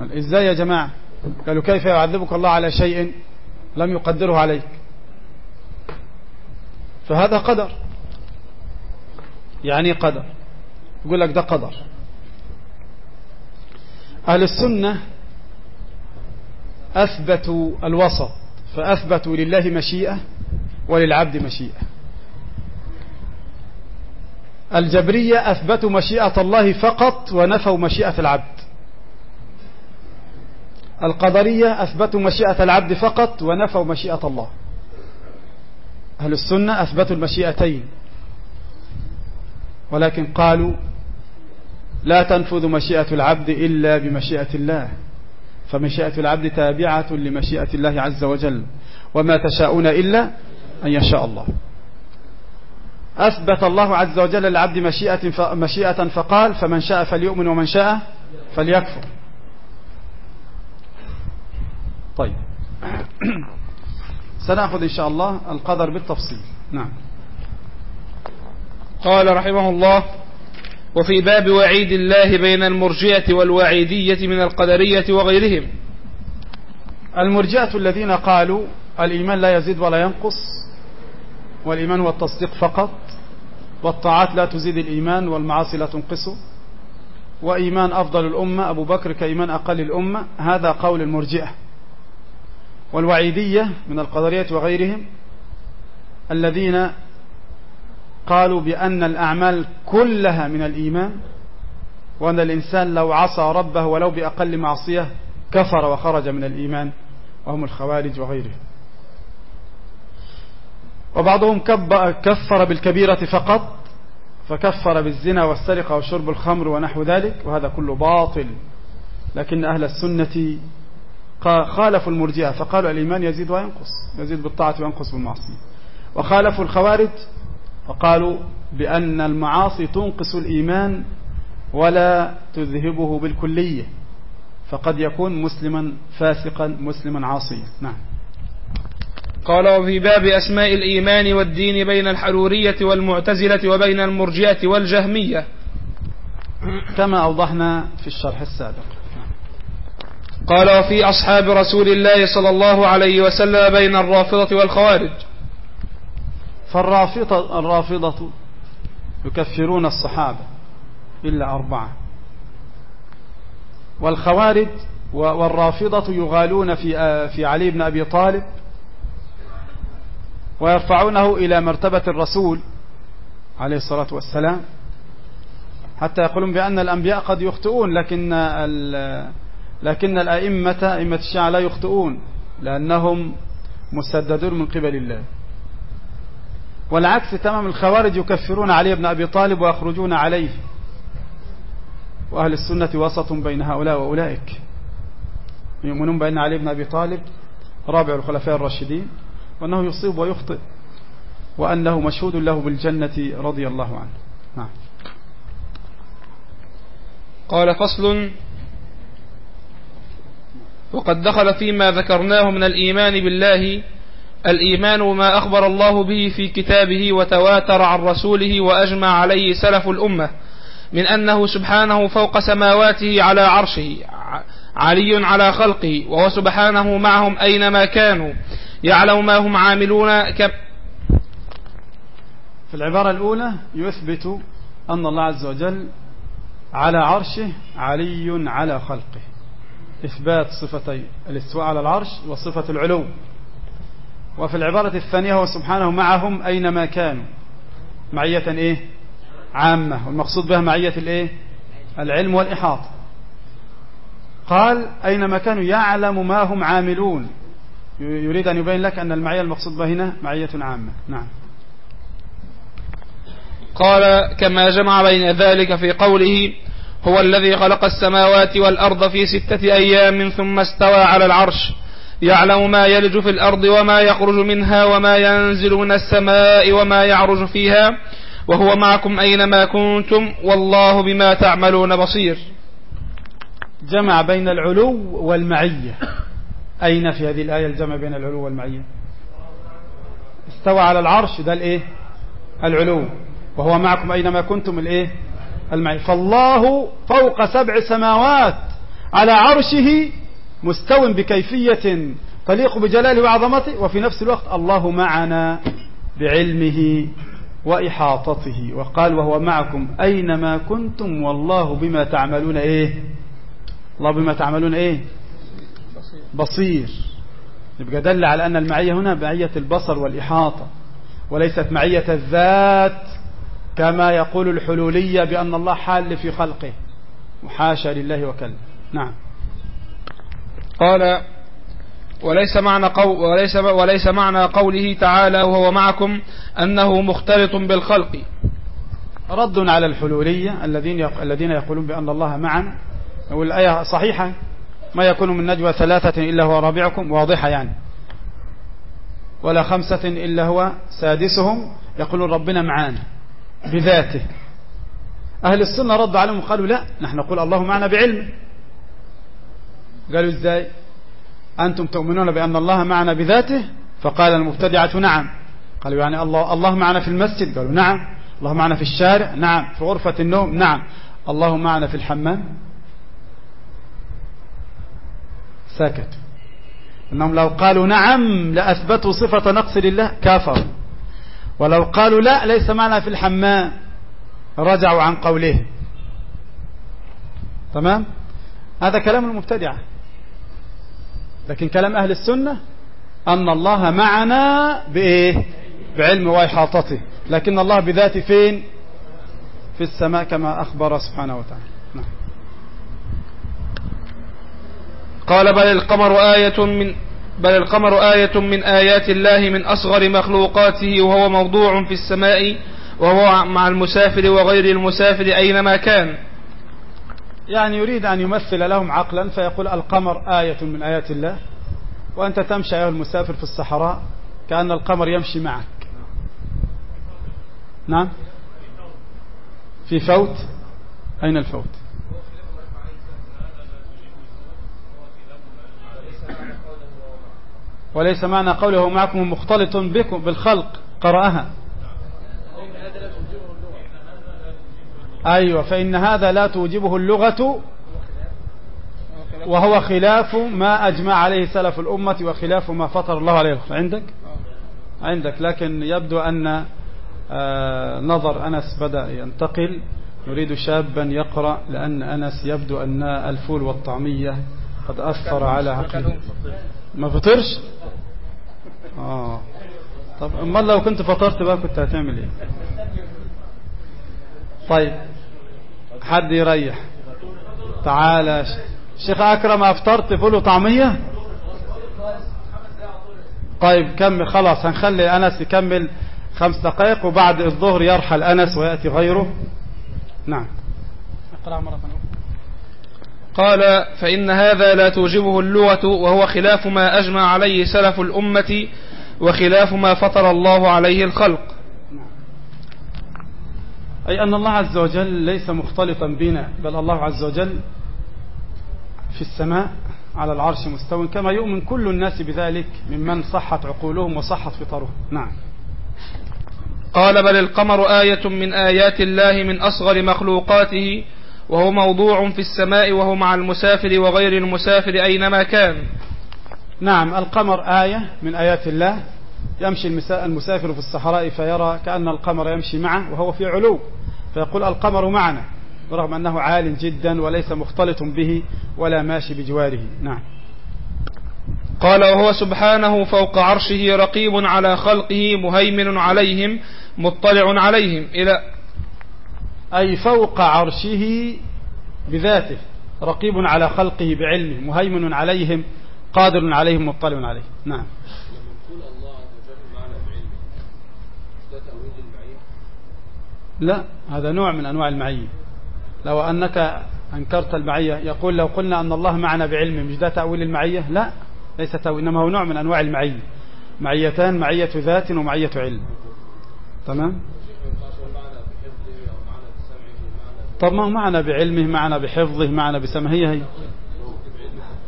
إزاي يا جماعة؟ قالوا كيف يعذبك الله على شيء لم يقدره عليك؟ فهذا قدر. يعني قدر. يقول لك ده قدر. أهل السنة أثبتوا الوسط فأثبتوا لله مشيئة وللعبد مشيئة. الجبرية أثبتوا مشيئة الله فقط ونفوا مشيئة العبد. القدرية أثبتوا مشيئة العبد فقط ونفوا مشيئة الله. أهل السنة أثبتوا المشيئتين. ولكن قالوا لا تنفذ مشيئة العبد إلا بمشيئة الله. فمشيئة العبد تابعة لمشيئة الله عز وجل وما تشاءون إلا أن يشاء الله. أثبت الله عز وجل للعبد مشيئة, مشيئة فقال فمن شاء فليؤمن ومن شاء فليكفر. طيب. [clears throat] سنأخذ إن شاء الله القدر بالتفصيل. نعم. قال رحمه الله وفي باب وعيد الله بين المرجئة والوعيدية من القدرية وغيرهم. المرجئة الذين قالوا الإيمان لا يزيد ولا ينقص والإيمان هو التصديق فقط والطاعات لا تزيد الإيمان والمعاصي لا تنقصه وإيمان أفضل الأمة أبو بكر كإيمان أقل الأمة هذا قول المرجئة. والوعيدية من القدرية وغيرهم الذين قالوا بأن الأعمال كلها من الإيمان وأن الإنسان لو عصى ربه ولو بأقل معصية كفر وخرج من الإيمان وهم الخوارج وغيرهم. وبعضهم كفر بالكبيرة فقط فكفر بالزنا والسرقة وشرب الخمر ونحو ذلك وهذا كله باطل. لكن أهل السنة خالفوا المرجئة فقالوا الإيمان يزيد وينقص يزيد بالطاعة وينقص بالمعصية. وخالفوا الخوارج فقالوا بأن المعاصي تنقص الإيمان ولا تذهبه بالكلية فقد يكون مسلما فاسقا مسلما عاصيا. نعم. قال وفي باب أسماء الإيمان والدين بين الحرورية والمعتزلة وبين المرجئة والجهمية. كما أوضحنا في الشرح السابق. قال وفي أصحاب رسول الله صلى الله عليه وسلم بين الرافضة والخوارج. فالرافضة الرافضة يكفرون الصحابة إلا أربعة. والخوارج والرافضة يغالون في في علي بن أبي طالب ويرفعونه إلى مرتبة الرسول عليه الصلاة والسلام حتى يقولون بأن الأنبياء قد يخطئون لكن لكن الأئمة أئمة الشيعة لا يخطئون لأنهم مسددون من قبل الله. والعكس تمام الخوارج يكفرون علي بن أبي طالب ويخرجون عليه. وأهل السنة وسط بين هؤلاء وأولئك. يؤمنون بأن علي بن أبي طالب رابع الخلفاء الراشدين وأنه يصيب ويخطئ وأنه مشهود له بالجنة رضي الله عنه. نعم. قال فصل وقد دخل فيما ذكرناه من الإيمان بالله الإيمان بما أخبر الله به في كتابه وتواتر عن رسوله وأجمع عليه سلف الأمة من أنه سبحانه فوق سماواته على عرشه علي على خلقه وهو سبحانه معهم أينما كانوا يعلم ما هم عاملون كم في العبارة الأولى يثبت أن الله عز وجل على عرشه علي على خلقه إثبات صفتي الاستواء على العرش وصفة العلو. وفي العبارة الثانية هو سبحانه معهم أينما كانوا. معية إيه؟ عامة. والمقصود بها معية الإيه؟ العلم والإحاطة قال أينما كانوا يعلم ما هم عاملون. يريد أن يبين لك أن المعية المقصود بها هنا معية عامة. نعم. قال كما جمع بين ذلك في قوله هو الذي خلق السماوات والأرض في ستة أيام ثم استوى على العرش. يعلم ما يلج في الأرض وما يخرج منها وما ينزل من السماء وما يعرج فيها وهو معكم أينما كنتم والله بما تعملون بصير. جمع بين العلو والمعية. أين في هذه الآية الجمع بين العلو والمعية؟ استوى على العرش ده الإيه؟ العلو. وهو معكم أينما كنتم الإيه؟ المعية. فالله فوق سبع سماوات على عرشه مستو بكيفية تليق بجلاله وعظمته وفي نفس الوقت الله معنا بعلمه وإحاطته. وقال وهو معكم أينما كنتم والله بما تعملون إيه؟ الله بما تعملون إيه؟ بصير. يبقى دل على أن المعية هنا معية البصر والإحاطة وليست معية الذات كما يقول الحلولية بأن الله حال في خلقه وحاشا لله وكلا نعم. قال وليس معنى قو وليس وليس معنى قوله تعالى وهو معكم أنه مختلط بالخلق. رد على الحلولية الذين الذين يقولون بأن الله معنا والآية صحيحة ما يكون من نجوى ثلاثة إلا هو رابعكم. واضحة يعني. ولا خمسة إلا هو سادسهم. يقولون ربنا معانا بذاته. أهل السنة ردوا عليهم وقالوا لا نحن نقول الله معنا بعلمه قالوا إزاي؟ أنتم تؤمنون بأن الله معنا بذاته؟ فقال المبتدعة نعم. قالوا يعني الله, الله معنا في المسجد؟ قالوا نعم. الله معنا في الشارع؟ نعم. في غرفة النوم؟ نعم. الله معنا في الحمام؟ سكتوا إنهم لو قالوا نعم لأثبتوا صفة نقص لله كافروا. ولو قالوا لا ليس معنا في الحمام. رجعوا عن قوله. تمام؟ هذا كلام المبتدعة. لكن كلام أهل السنة أن الله معنا بإيه؟ بعلم وإحاطته. لكن الله بذاته فين؟ في السماء كما أخبر سبحانه وتعالى. نعم. قال بل القمر آية من بل القمر آية من آيات الله من أصغر مخلوقاته وهو موضوع في السماء وهو مع المسافر وغير المسافر أينما كان. يعني يريد أن يمثل لهم عقلا فيقول القمر آية من آيات الله. وأنت تمشي أيها المسافر في الصحراء كأن القمر يمشي معك. نعم. في فوت. أين الفوت؟ وليس معنى قوله معكم مختلط بكم بالخلق قرأها. أيوة فإن هذا لا توجبه اللغة وهو خلاف ما أجمع عليه سلف الأمة وخلاف ما فطر الله عليه. عندك؟ عندك. لكن يبدو أن آه، نظر أنس بدأ ينتقل. نريد شابا يقرأ لأن أنس يبدو أن الفول والطعمية قد أثر على عقله. ما فطرش؟ آه. طب أمال لو كنت فطرت بقى كنت هتعمل إيه؟ طيب. حد يريح. تعالى شيخ. أكرم أفطرت فول وطعمية؟ طيب كمل. خلاص هنخلي أنس يكمل خمس دقائق وبعد الظهر يرحل أنس ويأتي غيره. نعم. اقرأ مرة قال فإن هذا لا توجبه اللغة وهو خلاف ما أجمع عليه سلف الأمة وخلاف ما فطر الله عليه الخلق. أي أن الله عز وجل ليس مختلطا بنا بل الله عز وجل في السماء على العرش مستوى كما يؤمن كل الناس بذلك ممن صحت عقولهم وصحت فطرهم. نعم. قال بل القمر آية من آيات الله من أصغر مخلوقاته وهو موضوع في السماء وهو مع المسافر وغير المسافر أينما كان. نعم القمر آية من آيات الله يمشي المسافر في الصحراء فيرى كأن القمر يمشي معه وهو في علو. فيقول القمر معنا رغم أنه عال جدا وليس مختلط به ولا ماشي بجواره. نعم. قال وهو سبحانه فوق عرشه رقيب على خلقه مهيمن عليهم مطلع عليهم. إلى أي فوق عرشه بذاته رقيب على خلقه بعلمه مهيمن عليهم قادر عليهم مطلع عليهم. نعم. لا هذا نوع من أنواع المعية. لو أنك أنكرت المعية يقول لو قلنا أن الله معنا بعلمه مش ده تأويل المعية؟ لا ليس تأويل إنما هو نوع من أنواع المعية. معيتان معية ذات ومعية علم. تمام؟ طب ما هو معنا بعلمه معنا بحفظه معنا بسمعه. هي هي.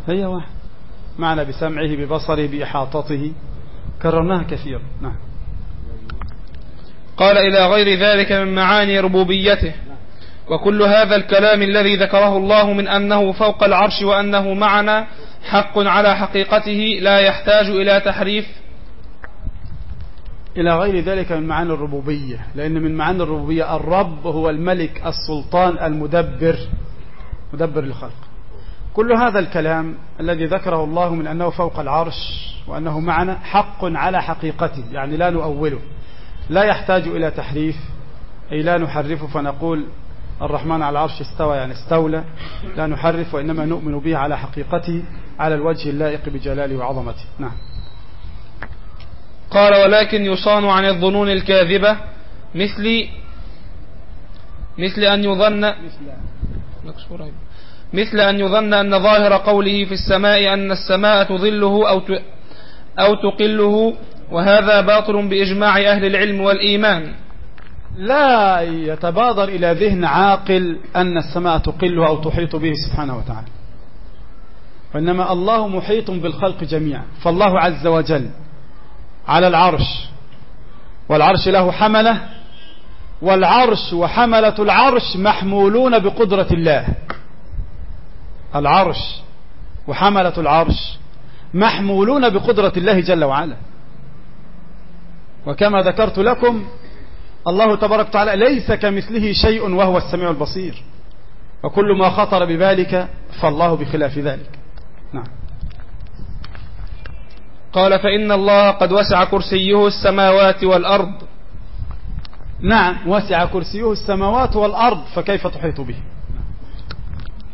هي واحد. معنا بسمعه ببصره بإحاطته. كررناها كثيرا. نعم. قال إلى غير ذلك من معاني ربوبيته. وكل هذا الكلام الذي ذكره الله من أنه فوق العرش وأنه معنا حق على حقيقته لا يحتاج إلى تحريف. إلى غير ذلك من معاني الربوبية لأن من معاني الربوبية الرب هو الملك السلطان المدبر مدبر الخلق كل هذا الكلام الذي ذكره الله من أنه فوق العرش وأنه معنا حق على حقيقته يعني لا نؤوله. لا يحتاج إلى تحريف أي لا نحرفه فنقول الرحمن على العرش استوى يعني استولى. لا نحرف وإنما نؤمن به على حقيقته على الوجه اللائق بجلاله وعظمته. نعم. قال ولكن يصان عن الظنون الكاذبة مثل مثل أن يظن مثل أن يظن أن ظاهر قوله في السماء أن السماء تظله أو أو تقله وهذا باطل بإجماع أهل العلم والإيمان. لا يتبادر إلى ذهن عاقل أن السماء تقله أو تحيط به سبحانه وتعالى. وإنما الله محيط بالخلق جميعا. فالله عز وجل على العرش والعرش له حملة والعرش وحملة العرش محمولون بقدرة الله. العرش وحملة العرش محمولون بقدرة الله جل وعلا. وكما ذكرت لكم الله تبارك وتعالى ليس كمثله شيء وهو السميع البصير. وكل ما خطر بذلك فالله بخلاف ذلك. نعم. قال فإن الله قد وسع كرسيه السماوات والأرض. نعم وسع كرسيه السماوات والأرض فكيف تحيط به؟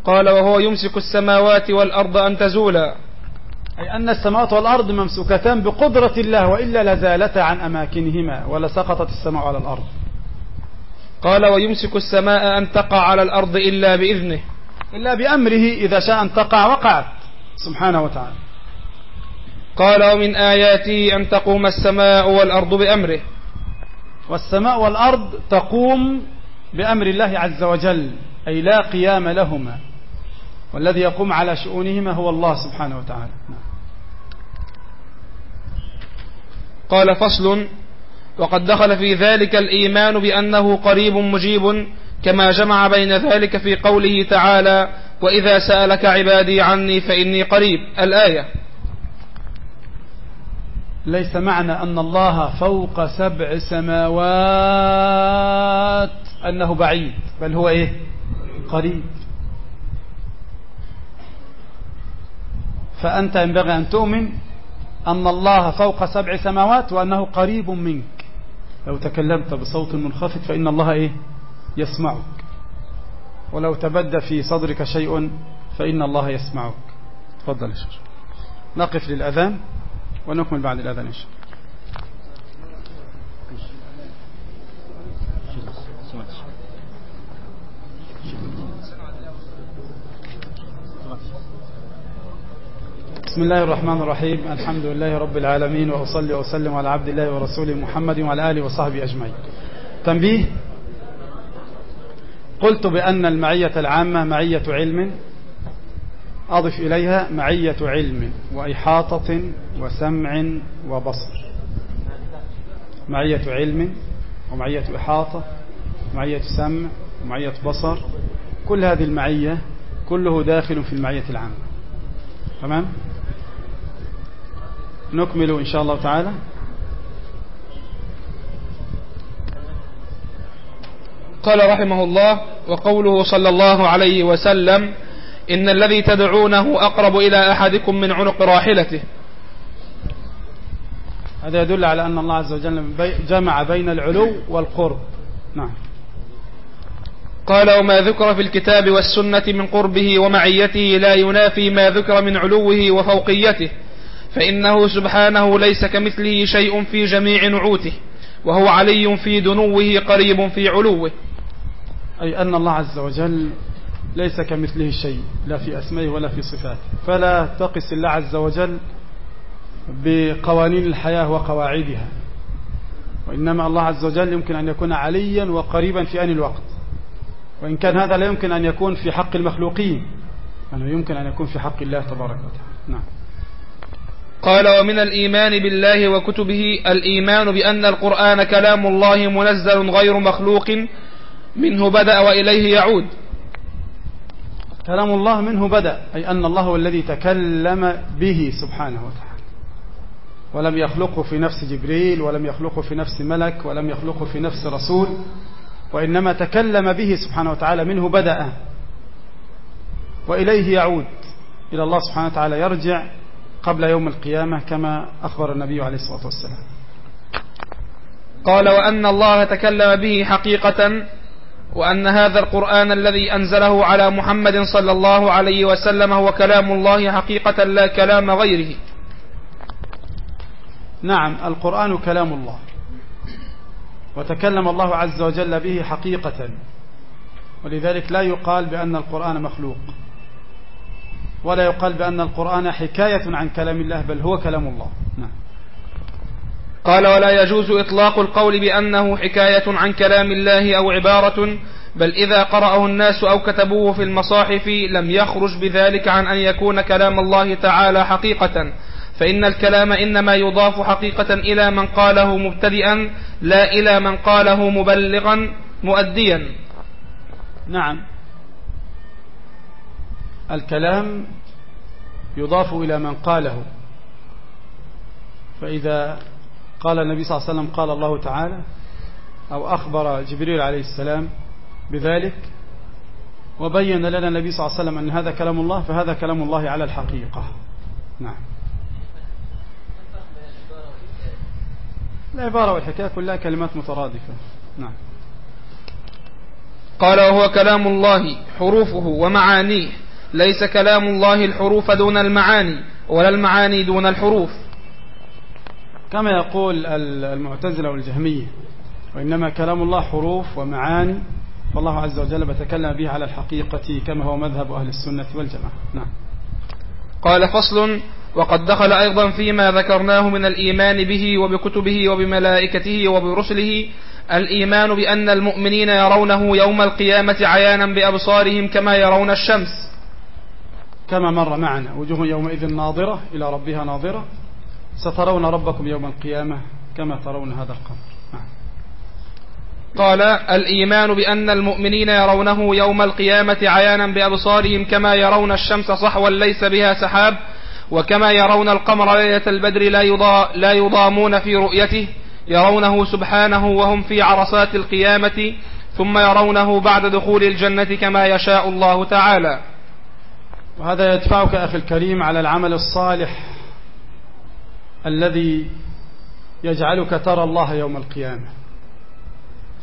قال وهو يمسك السماوات والأرض أن تزولا. أي أن السماوات والأرض ممسوكتان بقدرة الله وإلا لزالتا عن أماكنهما ولسقطت السماء على الأرض. قال ويمسك السماء أن تقع على الأرض إلا بإذنه. إلا بأمره إذا شاء أن تقع وقعت. سبحانه وتعالى. قال ومن آياته أن تقوم السماء والأرض بأمره. والسماء والأرض تقوم بأمر الله عز وجل أي لا قيام لهما. والذي يقوم على شؤونهما هو الله سبحانه وتعالى. قال فصل وقد دخل في ذلك الإيمان بأنه قريب مجيب كما جمع بين ذلك في قوله تعالى وإذا سألك عبادي عني فإني قريب. الآية. ليس معنى أن الله فوق سبع سماوات أنه بعيد بل هو إيه؟ قريب. فأنت ينبغي أن تؤمن أن الله فوق سبع سماوات وأنه قريب منك. لو تكلمت بصوت منخفض فإن الله إيه؟ يسمعك. ولو تبدى في صدرك شيء فإن الله يسمعك. تفضل يا شيخ. نقف للأذان ونكمل بعد الأذان إن شاء الله. بسم الله الرحمن الرحيم. الحمد لله رب العالمين وأصلي وأسلم على عبد الله ورسوله محمد وعلى آله وصحبه أجمعين. تنبيه؟ قلت بأن المعية العامة معية علم. أضف إليها معية علم وإحاطة وسمع وبصر. معية علم ومعية إحاطة ومعية سمع ومعية بصر. كل هذه المعية كله داخل في المعية العامة. تمام؟ نكمل إن شاء الله تعالى. قال رحمه الله وقوله صلى الله عليه وسلم إن الذي تدعونه أقرب إلى أحدكم من عنق راحلته. هذا يدل على أن الله عز وجل جمع بين العلو والقرب. نعم. قال وما ذكر في الكتاب والسنة من قربه ومعيته لا ينافي ما ذكر من علوه وفوقيته. فإنه سبحانه ليس كمثله شيء في جميع نعوته وهو علي في دنوه قريب في علوه. أي أن الله عز وجل ليس كمثله شيء لا في أسمائه ولا في صفاته. فلا تقس الله عز وجل بقوانين الحياة وقواعدها. وإنما الله عز وجل يمكن أن يكون عليا وقريبا في آن الوقت. وإن كان هذا لا يمكن أن يكون في حق المخلوقين أنه يمكن أن يكون في حق الله تبارك وتعالى. نعم. قال ومن الإيمان بالله وكتبه الإيمان بأن القرآن كلام الله منزل غير مخلوق منه بدأ وإليه يعود. كلام الله منه بدأ أي أن الله هو الذي تكلم به سبحانه وتعالى. ولم يخلقه في نفس جبريل ولم يخلقه في نفس ملك ولم يخلقه في نفس رسول وإنما تكلم به سبحانه وتعالى منه بدأ وإليه يعود. إلى الله سبحانه وتعالى يرجع قبل يوم القيامة كما أخبر النبي عليه الصلاة والسلام. قال وأن الله تكلم به حقيقة وأن هذا القرآن الذي أنزله على محمد صلى الله عليه وسلم هو كلام الله حقيقة لا كلام غيره. نعم القرآن كلام الله. وتكلم الله عز وجل به حقيقة. ولذلك لا يقال بأن القرآن مخلوق. ولا يقال بأن القرآن حكاية عن كلام الله بل هو كلام الله. نعم. قال ولا يجوز إطلاق القول بأنه حكاية عن كلام الله أو عبارة بل إذا قرأه الناس أو كتبوه في المصاحف لم يخرج بذلك عن أن يكون كلام الله تعالى حقيقة. فإن الكلام إنما يضاف حقيقة إلى من قاله مبتدئا لا إلى من قاله مبلغا مؤديا. نعم. الكلام يضاف إلى من قاله. فإذا قال النبي صلى الله عليه وسلم قال الله تعالى أو أخبر جبريل عليه السلام بذلك وبين لنا النبي صلى الله عليه وسلم أن هذا كلام الله فهذا كلام الله على الحقيقة. نعم. العبارة والحكاية كلها كلمات مترادفة. نعم. قال وهو كلام الله حروفه ومعانيه. ليس كلام الله الحروف دون المعاني ولا المعاني دون الحروف. كما يقول المعتزلة والجهمية وإنما كلام الله حروف ومعاني فالله عز وجل بتكلم به على الحقيقة كما هو مذهب أهل السنة والجماعة. نعم. قال فصل وقد دخل أيضا فيما ذكرناه من الإيمان به وبكتبه وبملائكته وبرسله الإيمان بأن المؤمنين يرونه يوم القيامة عيانا بأبصارهم كما يرون الشمس. كما مر معنا. وجوه يومئذ ناظرة إلى ربها ناظرة. سترون ربكم يوم القيامة كما ترون هذا القمر. نعم. قال الإيمان بأن المؤمنين يرونه يوم القيامة عيانا بأبصارهم كما يرون الشمس صحوا ليس بها سحاب وكما يرون القمر ليلة البدر لا, يضا لا يضامون في رؤيته يرونه سبحانه وهم في عرصات القيامة ثم يرونه بعد دخول الجنة كما يشاء الله تعالى. وهذا يدفعك أخي الكريم على العمل الصالح الذي يجعلك ترى الله يوم القيامة.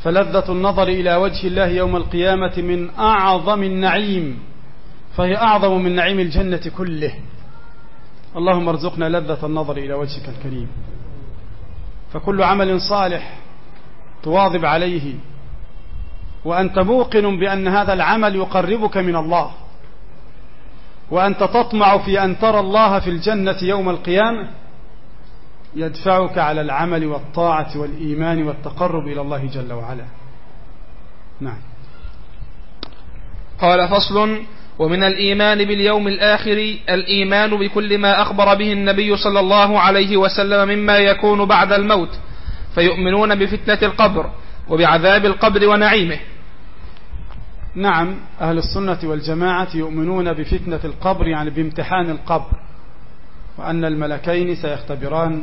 فلذة النظر إلى وجه الله يوم القيامة من أعظم النعيم فهي أعظم من نعيم الجنة كله. اللهم ارزقنا لذة النظر إلى وجهك الكريم. فكل عمل صالح تواظب عليه وأنت موقن بأن هذا العمل يقربك من الله. وأنت تطمع في أن ترى الله في الجنة يوم القيامة يدفعك على العمل والطاعة والإيمان والتقرب إلى الله جل وعلا. نعم. قال فصل ومن الإيمان باليوم الآخر الإيمان بكل ما أخبر به النبي صلى الله عليه وسلم مما يكون بعد الموت فيؤمنون بفتنة القبر وبعذاب القبر ونعيمه. نعم أهل السنة والجماعة يؤمنون بفتنة القبر يعني بامتحان القبر وأن الملكين سيختبران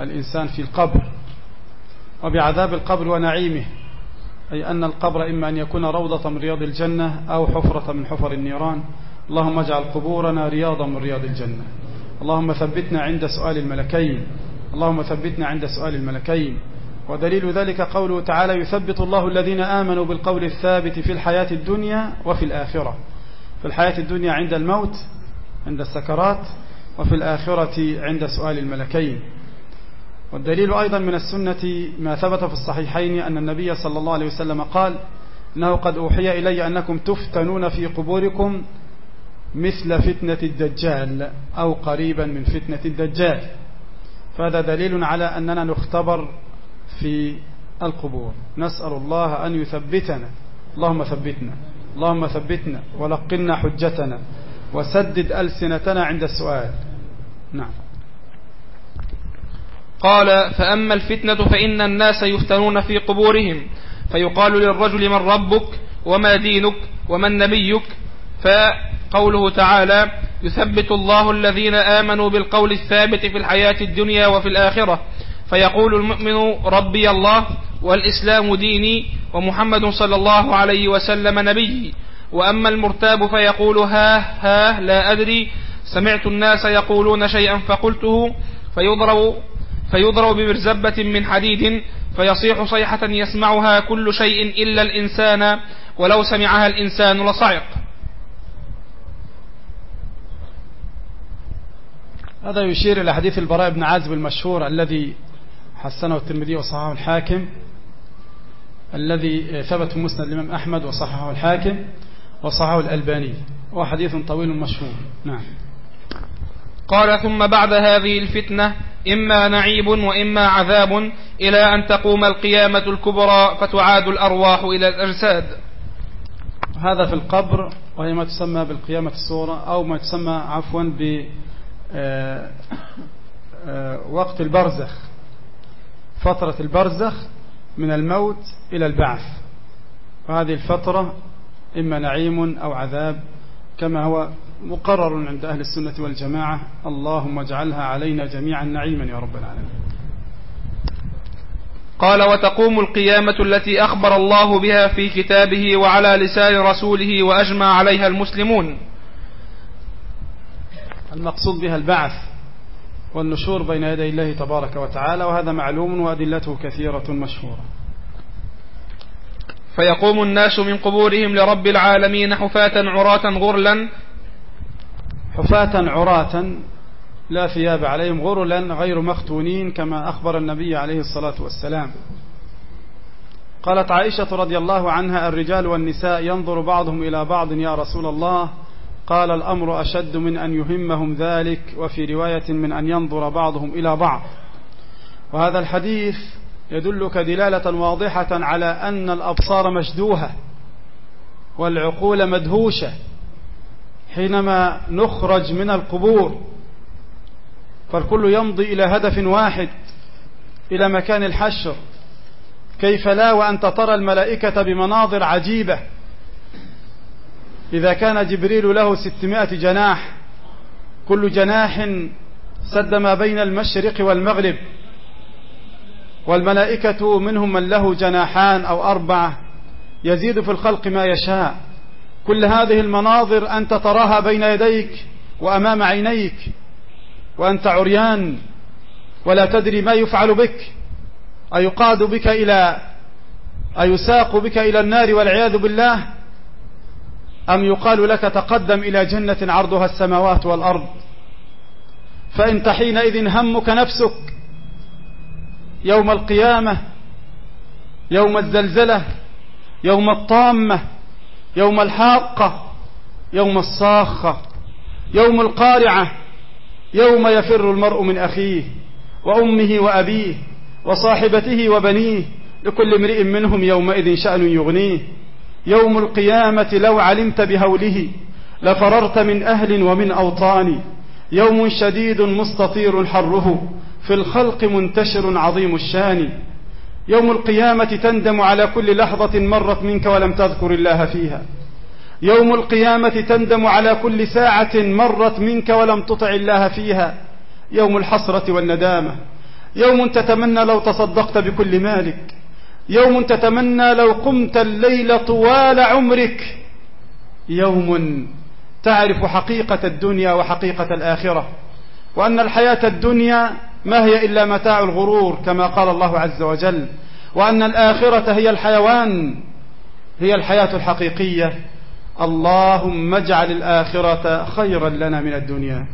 الإنسان في القبر وبعذاب القبر ونعيمه أي أن القبر إما أن يكون روضة من رياض الجنة أو حفرة من حفر النيران. اللهم اجعل قبورنا رياضا من رياض الجنة. اللهم ثبتنا عند سؤال الملكين. اللهم ثبتنا عند سؤال الملكين. ودليل ذلك قوله تعالى يثبت الله الذين آمنوا بالقول الثابت في الحياة الدنيا وفي الآخرة. في الحياة الدنيا عند الموت عند السكرات وفي الآخرة عند سؤال الملكين. والدليل أيضا من السنة ما ثبت في الصحيحين أن النبي صلى الله عليه وسلم قال إنه قد أوحي إلي أنكم تفتنون في قبوركم مثل فتنة الدجال أو قريبا من فتنة الدجال. فهذا دليل على أننا نختبر في القبور. نسأل الله أن يثبتنا. اللهم ثبتنا. اللهم ثبتنا. ولقنا حجتنا. وسدد ألسنتنا عند السؤال. نعم. قال فأما الفتنة فإن الناس يفتنون في قبورهم. فيقال للرجل من ربك؟ وما دينك؟ ومن نبيك فقوله تعالى يثبت الله الذين آمنوا بالقول الثابت في الحياة الدنيا وفي الآخرة. فيقول المؤمن ربي الله والإسلام ديني ومحمد صلى الله عليه وسلم نبيي وأما المرتاب فيقول ها ها لا أدري. سمعت الناس يقولون شيئا فقلته فيضرب فيضرب بمرزبة من حديد فيصيح صيحة يسمعها كل شيء إلا الإنسان ولو سمعها الإنسان لصعق. هذا يشير إلى حديث البراء بن عازب المشهور الذي حسنه الترمذي وصححه الحاكم الذي ثبت في مسند الإمام أحمد وصححه الحاكم وصححه الألباني وهو حديث طويل مشهور. نعم. قال ثم بعد هذه الفتنة إما نعيب وإما عذاب إلى أن تقوم القيامة الكبرى فتعاد الأرواح إلى الأجساد. هذا في القبر وهي ما تسمى بالقيامة الصورة أو ما تسمى عفوا ب آه، آه، وقت البرزخ. فترة البرزخ من الموت إلى البعث. وهذه الفترة إما نعيم أو عذاب كما هو مقرر عند أهل السنة والجماعة. اللهم اجعلها علينا جميعا نعيما يا رب العالمين. قال وتقوم القيامة التي أخبر الله بها في كتابه وعلى لسان رسوله وأجمع عليها المسلمون. المقصود بها البعث. والنشور بين يدي الله تبارك وتعالى وهذا معلوم وأدلته كثيرة مشهورة. فيقوم الناس من قبورهم لرب العالمين حفاة عراة غرلا. حفاة عراة لا ثياب عليهم غرلا غير مختونين كما أخبر النبي عليه الصلاة والسلام. قالت عائشة رضي الله عنها الرجال والنساء ينظر بعضهم إلى بعض يا رسول الله قال الأمر أشد من أن يهمهم ذلك وفي رواية من أن ينظر بعضهم إلى بعض. وهذا الحديث يدلك دلالة واضحة على أن الأبصار مشدوهة والعقول مدهوشة حينما نخرج من القبور فالكل يمضي إلى هدف واحد إلى مكان الحشر. كيف لا وأنت ترى الملائكة بمناظر عجيبة؟ إذا كان جبريل له ستمائة جناح كل جناح سد ما بين المشرق والمغرب والملائكة منهم من له جناحان أو أربعة يزيد في الخلق ما يشاء. كل هذه المناظر أنت تراها بين يديك وأمام عينيك وأنت عريان ولا تدري ما يفعل بك أيقاد بك إلى أيساق بك إلى النار والعياذ بالله؟ أم يقال لك تقدم إلى جنة عرضها السماوات والأرض؟ فإنت حينئذ همك نفسك يوم القيامة يوم الزلزلة يوم الطامة يوم الحاقة يوم الصاخة يوم القارعة يوم يفر المرء من أخيه وأمه وأبيه وصاحبته وبنيه لكل امرئ منهم يومئذ شأن يغنيه. يوم القيامة لو علمت بهوله لفررت من أهل ومن أوطان. يوم شديد مستطير حره في الخلق منتشر عظيم الشان. يوم القيامة تندم على كل لحظة مرت منك ولم تذكر الله فيها. يوم القيامة تندم على كل ساعة مرت منك ولم تطع الله فيها. يوم الحسرة والندامة. يوم تتمنى لو تصدقت بكل مالك. يوم تتمنى لو قمت الليل طوال عمرك. يوم تعرف حقيقة الدنيا وحقيقة الآخرة وأن الحياة الدنيا ما هي إلا متاع الغرور كما قال الله عز وجل وأن الآخرة هي الحيوان هي الحياة الحقيقية. اللهم اجعل الآخرة خيرا لنا من الدنيا.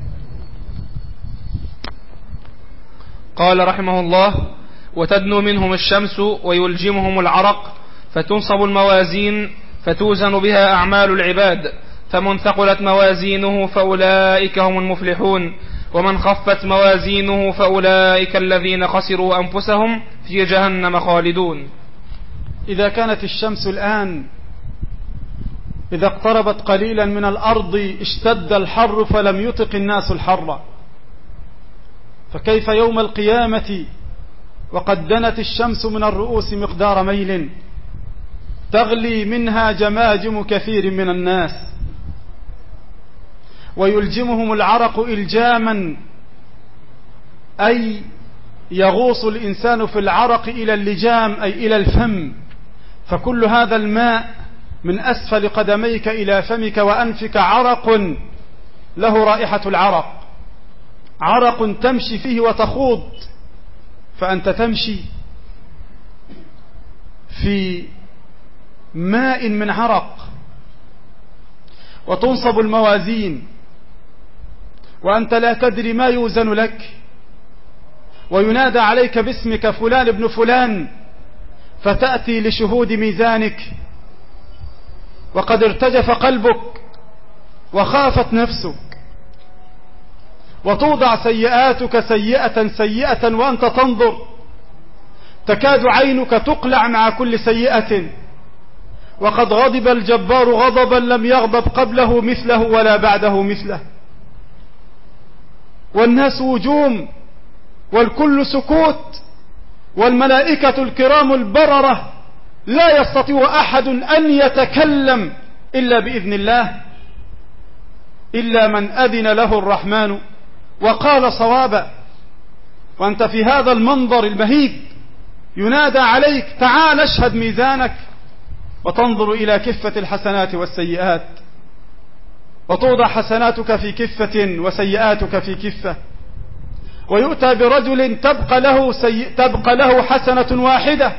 قال رحمه الله وتدنو منهم الشمس ويلجمهم العرق فتنصب الموازين فتوزن بها أعمال العباد فمن ثقلت موازينه فأولئك هم المفلحون ومن خفت موازينه فأولئك الذين خسروا أنفسهم في جهنم خالدون. إذا كانت الشمس الآن إذا اقتربت قليلا من الأرض اشتد الحر فلم يطق الناس الحر. فكيف يوم القيامة؟ وقد دنت الشمس من الرؤوس مقدار ميل تغلي منها جماجم كثير من الناس ويلجمهم العرق إلجاما أي يغوص الإنسان في العرق إلى اللجام أي إلى الفم. فكل هذا الماء من أسفل قدميك إلى فمك وأنفك عرق له رائحة العرق. عرق تمشي فيه وتخوض. فأنت تمشي في ماء من عرق وتنصب الموازين وأنت لا تدري ما يوزن لك وينادى عليك باسمك فلان ابن فلان فتأتي لشهود ميزانك وقد ارتجف قلبك وخافت نفسك وتوضع سيئاتك سيئة سيئة وأنت تنظر. تكاد عينك تقلع مع كل سيئة. وقد غضب الجبار غضبا لم يغضب قبله مثله ولا بعده مثله. والناس وجوم والكل سكوت والملائكة الكرام البررة. لا يستطيع أحد أن يتكلم إلا بإذن الله. إلا من أذن له الرحمن. وقال صوابا وأنت في هذا المنظر المهيب ينادى عليك تعال اشهد ميزانك وتنظر إلى كفة الحسنات والسيئات وتوضع حسناتك في كفة وسيئاتك في كفة ويؤتى برجل تبقى له, سي... تبقى له حسنة واحدة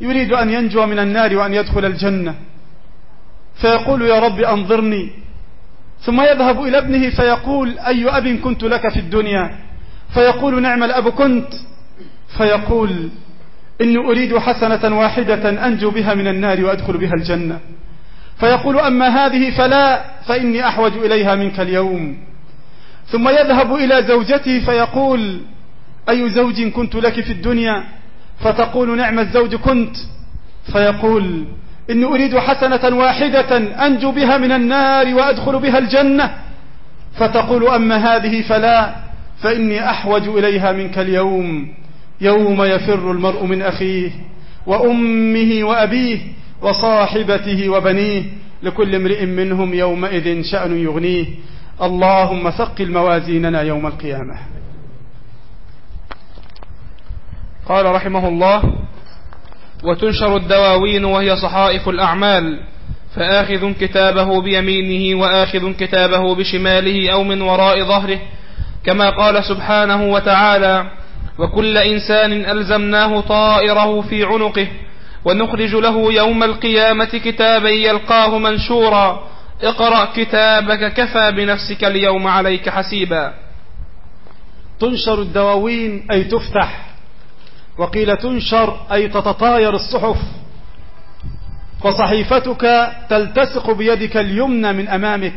يريد أن ينجو من النار وأن يدخل الجنة. فيقول يا رب أنظرني ثم يذهب إلى ابنه فيقول أي أب كنت لك في الدنيا؟ فيقول نعم الأب كنت. فيقول إني أريد حسنة واحدة أنجو بها من النار وأدخل بها الجنة. فيقول أما هذه فلا فإني أحوج إليها منك اليوم. ثم يذهب إلى زوجته فيقول أي زوج كنت لك في الدنيا؟ فتقول نعم الزوج كنت. فيقول إني أريد حسنة واحدة أنجو بها من النار وأدخل بها الجنة. فتقول أما هذه فلا فإني أحوج إليها منك اليوم. يوم يفر المرء من أخيه وأمه وأبيه وصاحبته وبنيه لكل امرئ منهم يومئذ شأن يغنيه. اللهم ثقل موازيننا يوم القيامة. قال رحمه الله وتنشر الدواوين وهي صحائف الأعمال فآخذ كتابه بيمينه وآخذ كتابه بشماله أو من وراء ظهره كما قال سبحانه وتعالى وكل إنسان ألزمناه طائره في عنقه ونخرج له يوم القيامة كتابا يلقاه منشورا اقرأ كتابك كفى بنفسك اليوم عليك حسيبا. تنشر الدواوين أي تفتح وقيل تنشر أي تتطاير الصحف. فصحيفتك تلتصق بيدك اليمنى من أمامك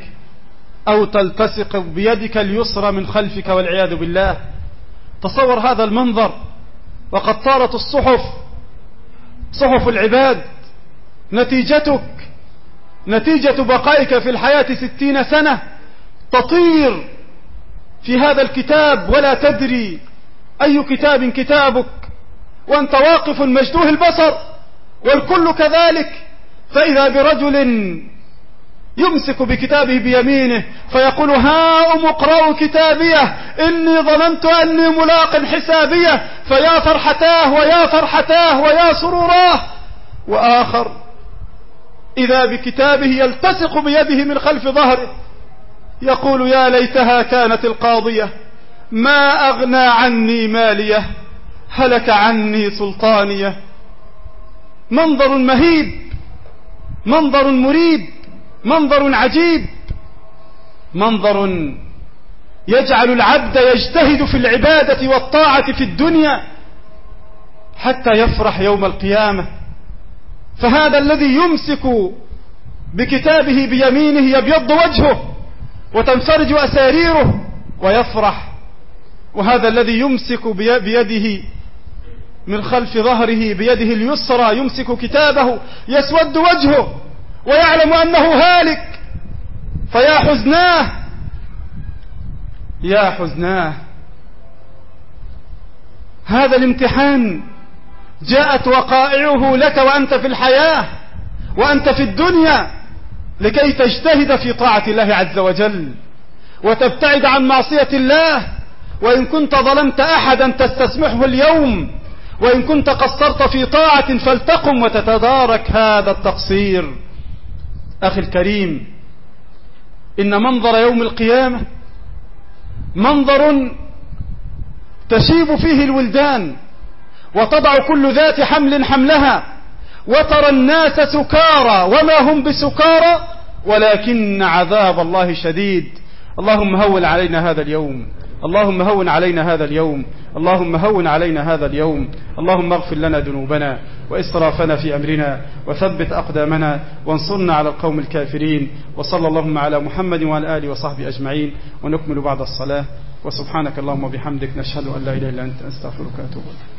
أو تلتصق بيدك اليسرى من خلفك والعياذ بالله. تصور هذا المنظر. وقد طارت الصحف صحف العباد نتيجتك نتيجة بقائك في الحياة ستين سنة تطير في هذا الكتاب. ولا تدري أي كتاب كتابك وأنت واقف مجدوه البصر والكل كذلك فإذا برجل يمسك بكتابه بيمينه فيقول ها اقرأوا كتابيه إني ظننت أني ملاق حسابيه فيا فرحتاه ويا فرحتاه ويا سروراه. وآخر إذا بكتابه يلتصق بيده من خلف ظهره يقول يا ليتها كانت القاضية ما أغنى عني ماليه. هلك عني سلطانية. منظر مهيب منظر مريب منظر عجيب. منظر يجعل العبد يجتهد في العبادة والطاعة في الدنيا حتى يفرح يوم القيامة. فهذا الذي يمسك بكتابه بيمينه يبيض وجهه وتنفرج أساريره ويفرح. وهذا الذي يمسك بيده من خلف ظهره بيده اليسرى يمسك كتابه يسود وجهه ويعلم أنه هالك. فيا حزناه. يا حزناه. هذا الامتحان جاءت وقائعه لك وأنت في الحياة وأنت في الدنيا لكي تجتهد في طاعة الله عز وجل وتبتعد عن معصية الله. وإن كنت ظلمت أحدا تستسمحه اليوم. وإن كنت قصرت في طاعة فلتقم وتتدارك هذا التقصير. أخي الكريم إن منظر يوم القيامة منظر تشيب فيه الولدان وتضع كل ذات حمل حملها وترى الناس سكارى وما هم بسكارى ولكن عذاب الله شديد. اللهم هون علينا هذا اليوم. اللهم هون علينا هذا اليوم. اللهم هون علينا هذا اليوم. اللهم اغفر لنا ذنوبنا وإسرافنا في أمرنا وثبت أقدامنا وانصرنا على القوم الكافرين. وصلى اللهم على محمد وعلى آله وصحبه أجمعين. ونكمل بعد الصلاة. وسبحانك اللهم وبحمدك نشهد أن لا إله إلا أنت أستغفرك وأتوب إليك.